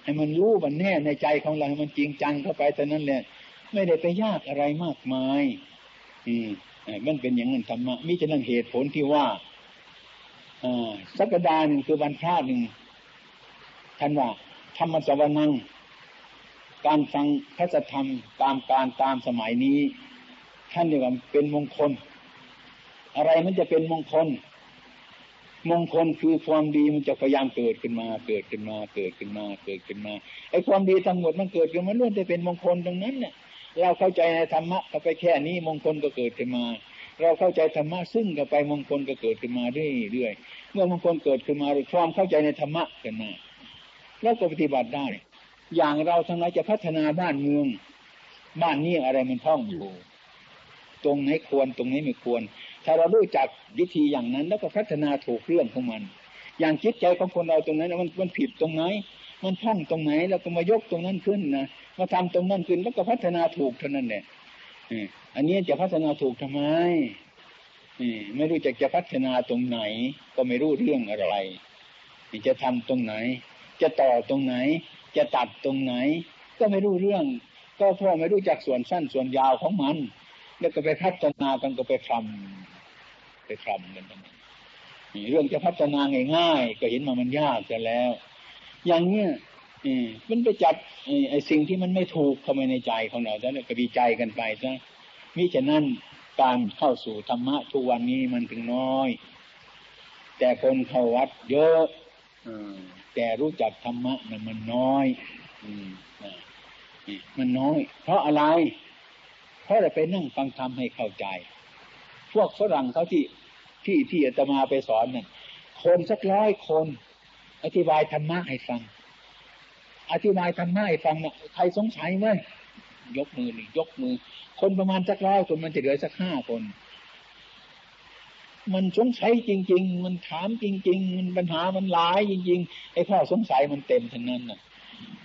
ให้มันรู้มันแน่ในใจของเราให้มันจริงจังเข้าไปแต่นั้นแหละไม่ได้ไปยากอะไรมากมาย อืมมันเป็นอย่างนั้นธรรมะมิฉะนั้นเหตุผลที่ว่าอ่าสักดาหนึ่งคือวันพระหนึ่งท่านว่าธรรมสวนังการฟังพระธรรมตามการตามสมัยนี้ ท่านเรียกว่าเป็นมงคล อะไรมันจะเป็นมงคล มงคลคือความดีมันจะพยายามเกิดขึ้นมา เกิดขึ้นมา เกิดขึ้นมา เกิดขึ้นมา ไอ้ความดีทั้งหมดมันเกิดขึ้นมาล้วนจะเป็นมงคลตรงนั้นเนี่ยเราเข้าใจในธรรมะเข้าไปแค่นี้มงคลก็เกิดขึ้นมา เราเข้าใจธรรมะซึ่งก็ไปมงคลก็เกิดขึ้นมาเรื่อยๆ เมื่อมงคลเกิดขึ้นมาความเข้าใจในธรรมะขึ้นมา แล้วก็ปฏิบัติได้ อย่างเราทั้งหลายจะพัฒนาบ้านเมือง บ้านนี้อะไรมันท่องอยู่ ตรงไหนควรตรงไหนไม่ควร ถ้าเรารู้จักวิธีอย่างนั้น แล้วก็พัฒนาถูกเรื่องของมัน อย่างจิตใจของคนเราตรงนั้นมันมันผิดตรงไหน มันท่องตรงไหนแล้วก็มายกตรงนั้นขึ้นนะมาทำตรงนั้นขึ้นแล้วก็พัฒนาถูกเท่านั้นแหละอันนี้จะพัฒนาถูกทำไมไม่รู้จักจะพัฒนาตรงไหน ก็ไม่รู้เรื่องอะไรจะทำตรงไหน จะต่อตรงไหน จะตัดตรงไหน ก็ไม่รู้เรื่อง ก็เพราะไม่รู้จักส่วนสั้นส่วนยาวของมัน แล้วก็ไปพัฒนากันก็ไปทำ ไปคลำกันนี่เรื่องจะพัฒนาง่ายๆก็เห็นมามันยากกันแล้ว อย่างเนี้ยมันไปจับไอ้สิ่งที่มันไม่ถูกเข้ามาในใจของเราแล้วก็ดีใจกันไปซะมิฉะนั้นการเข้าสู่ธรรมะทุกวันนี้มันถึงน้อย แต่คนเข้าวัดเยอะแต่รู้จักธรรมะนะมันน้อยมันน้อย เพราะอะไร เพราะเราไปนั่งฟังธรรมให้เข้าใจ พวกฝรั่งเขาที่ ที่ที่อาตมาไปสอนเนี่ยคนสักร้อยคน อธิบายธรรมะให้ฟัง อธิบายธรรมะให้ฟังเนี่ยใครสงสัยไหมยกมือนี่ยกมือ คนประมาณสักร้อยคนมันจะเหลือสักห้าคน มันสงสัยจริง ๆ มันถามจริง ๆ มันปัญหามันหลายจริง ๆ ไอ้ข้อสงสัยมันเต็มทั้งนั้นน่ะ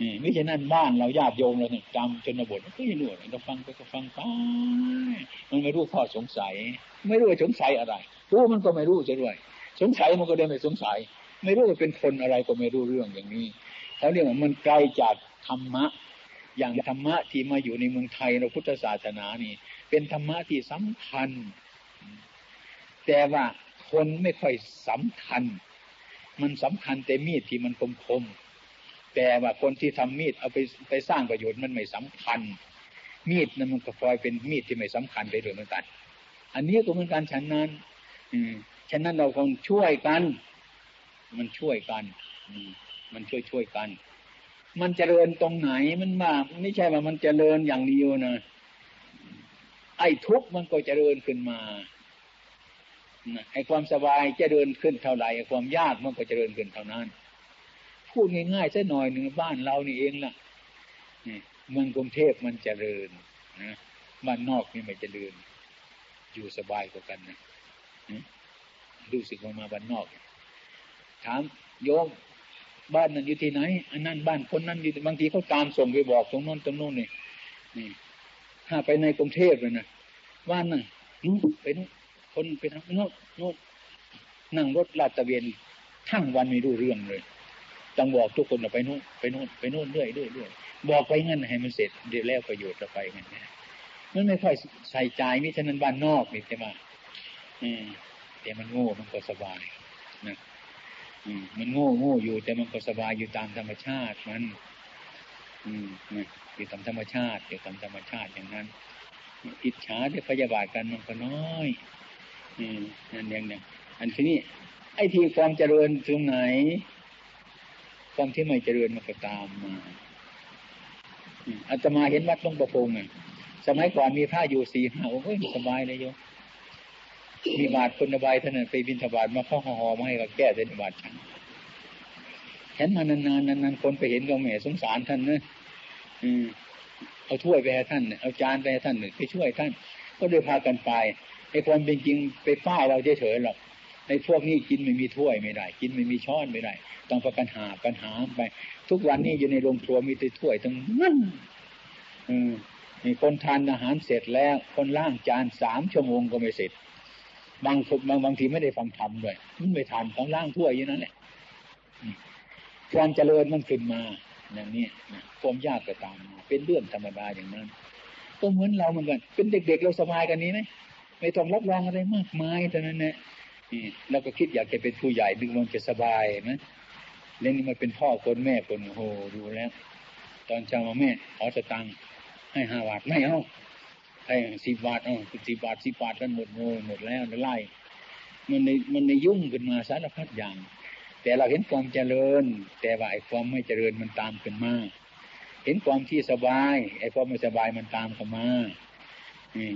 นี่ไม่ใช่นั่นบ้านเราญาติโยมเราเนี่ยจำชนบทก็ยังหนวดเราฟังไปก็ฟังไปมันไม่รู้ข้อสงสัย ไม่รู้ว่าสงสัยอะไร รู้มันก็ไม่รู้จะด้วย สงสัยมันก็เดินไม่สงสัย ไม่รู้ว่าเป็นคนอะไรก็ไม่รู้เรื่องอย่างนี้เขาเรียกว่ามันไกลจากธรรมะ อย่างธรรมะที่มาอยู่ในเมืองไทยในพุทธศาสนานี่ เป็นธรรมะที่สำคัญ แต่ว่าคนไม่ค่อยสำคัญ มันสำคัญแต่มีดที่มันคมคมแต่ว่าคนที่ทำมีดเอาไปไปสร้างประโยชน์มันไม่สำคัญ มีดนั้นมันก็พลอยเป็นมีดที่ไม่สำคัญไปด้วยเหมือนกัน อันนี้ก็เหมือนกันฉันนั้น ฉะนั้นเราคงช่วยกัน มันช่วยกันอืมมันช่วยช่วยกัน มันเจริญตรงไหนมันมาไม่ใช่ว่ามันเจริญอย่างเดียวนะไอ้ทุกข์มันก็เจริญขึ้นมาไอ้ความสบายเจริญขึ้นเท่าไหร่ไอ้ความยากมันก็เจริญขึ้นเท่านั้น พูดง่ายๆสักหน่อยหนึ่งบ้านเรานี่เองล่ะเมืองกรุงเทพมันเจริญนะบ้านนอกนี่ไม่เจริญ อยู่สบายกว่ากันนะ รู้สึกว่ามาบ้านนอก ถามโยมบ้านนั้นอยู่ที่ไหน อันนั้นบ้านคนนั้นอยู่บางทีเขาตามส่งไปบอกตรงโน้นตรงโน้นนี่นี่ ถ้าไปในกรุงเทพเลยนะบ้านนั่นนู้ไปนู้นคนไปทางโน้นโน้นนั่งรถลาดตะเวนทั้งวันไม่รู้เรื่องเลยต้องบอกทุกคนไปนู้นไปนู้นไปนู้นเรื่อยเรื่อยเรื่อยบอกไปงั้นให้มันเสร็จเดี๋ยวแล้วประโยชน์จะไปงั้นมันไม่ค่อยใส่ใจมิฉะนั้นบ้านนอกนี่ใช่ไหม อืมแต่มันโง่มันก็สบายนะมันโง่โง่อยู่แต่มันก็สบายอยู่ตามธรรมชาติมัน อืมอยู่ตามธรรมชาติอยู่ตามธรรมชาติอย่างนั้นอิจฉาที่พยาบาทกันมันก็น้อย อืมนั่นอย่างนี้อันที่นี้ไอ้ที่ความเจริญตรงไหน ความที่ไม่เจริญมันก็ตามมาอาตมาเห็นวัดหลวงประพงศ์สมัยก่อนมีพระอยู่สี่ห้าโอ้ยสบายเลยโยม มีบาทคนบายท่านไปบินทบาทมาเข้าหอมาให้กับแก้เส้นบาทฉันเห็นมานานๆนานๆคนไปเห็นก็แม่สงสารท่านนะอืมเอาถ้วยไปให้ท่านเอาจานไปให้ท่านไปช่วยท่าน ก็เลยพากันไปไอ้ความเป็นจริงไปฝ้าเราเฉยๆหรอกในพวกนี้กินไม่มีถ้วยไม่ได้ กินไม่มีช้อนไม่ได้ ต้องประกันหาปัญหาไป ทุกวันนี้อยู่ในโรงครัวมีแต่ถ้วยทั้งนั้นอืมมีคนทานอาหารเสร็จแล้ว คนล่างจานสามชั่วโมงก็ไม่เสร็จ บางบางบางทีไม่ได้ฟังธรรมด้วยมันไม่ทานของล่างทั่วอย่างนั้นแหละความเจริญมันขึ้นมาอย่างนี้ความยากก็ตามมาเป็นเรื่องธรรมดาอย่างนั้นก็เหมือนเราเหมือนกัน เป็นเด็ก ๆ เราสบายกันนี้ไหมไม่ต้องรับรองอะไรมากมายแต่นั้นเนี่ยเราก็คิดอยากจะเป็นผู้ใหญ่ดึงมันจะสบายไหมเรื่องนี้มันเป็นพ่อคนแม่คนโหดูแล้ว ตอนเช้ามาแม่ขอสตังค์ให้ห้าบาทไม่เอา ไอ้สิบบาทอ๋อสิบบาทสิบบาทกันหมดโง่หมดแล้วไล่มันในมันในยุ่งขึ้นมาสารพัดอย่าง แต่เราเห็นความเจริญ แต่ว่าไอ้ความไม่เจริญมันตามขึ้นมาเห็นความที่สบายไอ้ความไม่สบายมันตามเข้ามา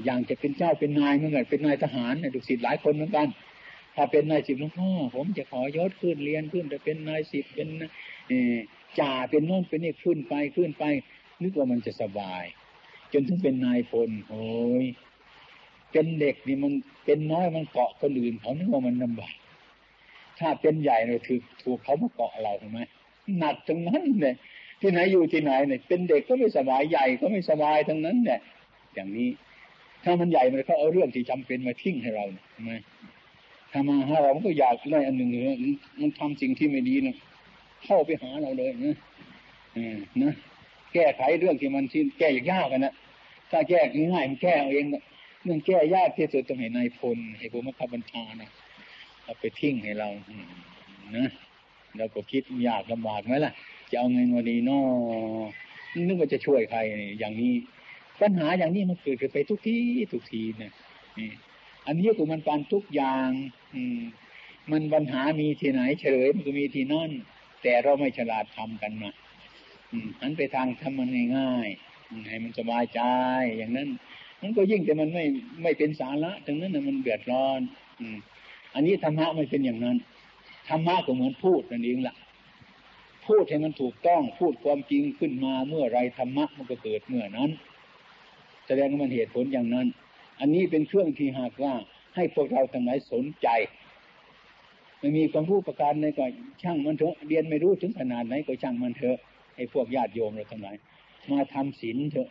อย่างจะเป็นเจ้าเป็นนายเมื่อไงเป็นนายทหารดุสิตหลายคนเหมือนกัน ถ้าเป็นนายสิบหลวงพ่อผมจะขอยศขึ้นเรียนขึ้นแต่เป็นนายสิบเป็นจ่าเป็นโน่นเป็นนี่ขึ้นไปขึ้นไปนึกว่ามันจะสบาย จนถึงเป็นนายพลโอ้ยเป็นเด็กนี่มันเป็นน้อยมันเกาะคนอื่นเขานึกว่ามันลำบากถ้าเป็นใหญ่เนี่ยถือถูกเขามาเกาะเราถูกไหมหนักทั้งนั้นเนี่ยที่ไหนอยู่ที่ไหนเนี่ยเป็นเด็กก็ไม่สบายใหญ่ก็ไม่สบายทั้งนั้นเนี่ยอย่างนี้ ถ้ามันใหญ่มันก็เอาเรื่องที่จำเป็นมาทิ้งให้เราใช่ไหมถ้ามาหาเรามันก็อยากได้อันหนึ่งเลยมันทำสิ่งที่ไม่ดีนะเข้าไปหาเราเลยนะอืมนะ แก้ไขเรื่องที่มันที่แก้ยากกันนะถ้าแก้ง่ายมันแก้เอาเองเรื่องแก้ยากที่สุดต้องให้นายพลให้ผู้มังคับบัญชานะเอาไปทิ้งให้เรานะเราก็คิดยากลำบากไหมล่ะ จะเอาเงินวันนี้นอนึกว่าจะช่วยใครอย่างนี้ ปัญหาอย่างนี้มันเกิดขึ้นไปทุกทีทุกทีเนี่ยอันนี้ก็มันการทุกอย่าง อืม มันปัญหามีที่ไหนเฉลยมันก็มีที่นั่น แต่เราไม่ฉลาดทำกันมา อันไปทางทำมันง่ายๆให้มันสบายใจอย่างนั้นมันก็ยิ่งแต่มันไม่ไม่เป็นสาระถึงนั้นนะมันเดือดร้อน อืม อันนี้ธรรมะไม่เป็นอย่างนั้นธรรมะก็เหมือนพูดนั่นเองละ่ะ พูดให้มันถูกต้องพูดความจริงขึ้นมาเมื่อไรธรรมะมันก็เกิดเมื่อนั้น แสดงว่ามันเหตุผลอย่างนั้น อันนี้เป็นเครื่องที่หากว่า ให้พวกเราทั้งหลายสนใจไม่มีความรู้ประการในก็ช่างมันเถอะเรียนไม่รู้ถึงขนาดไหนก็ช่างมันเถอะ ให้พวกญาติโยมเราทั้งหลายมาทำศีลเถอะ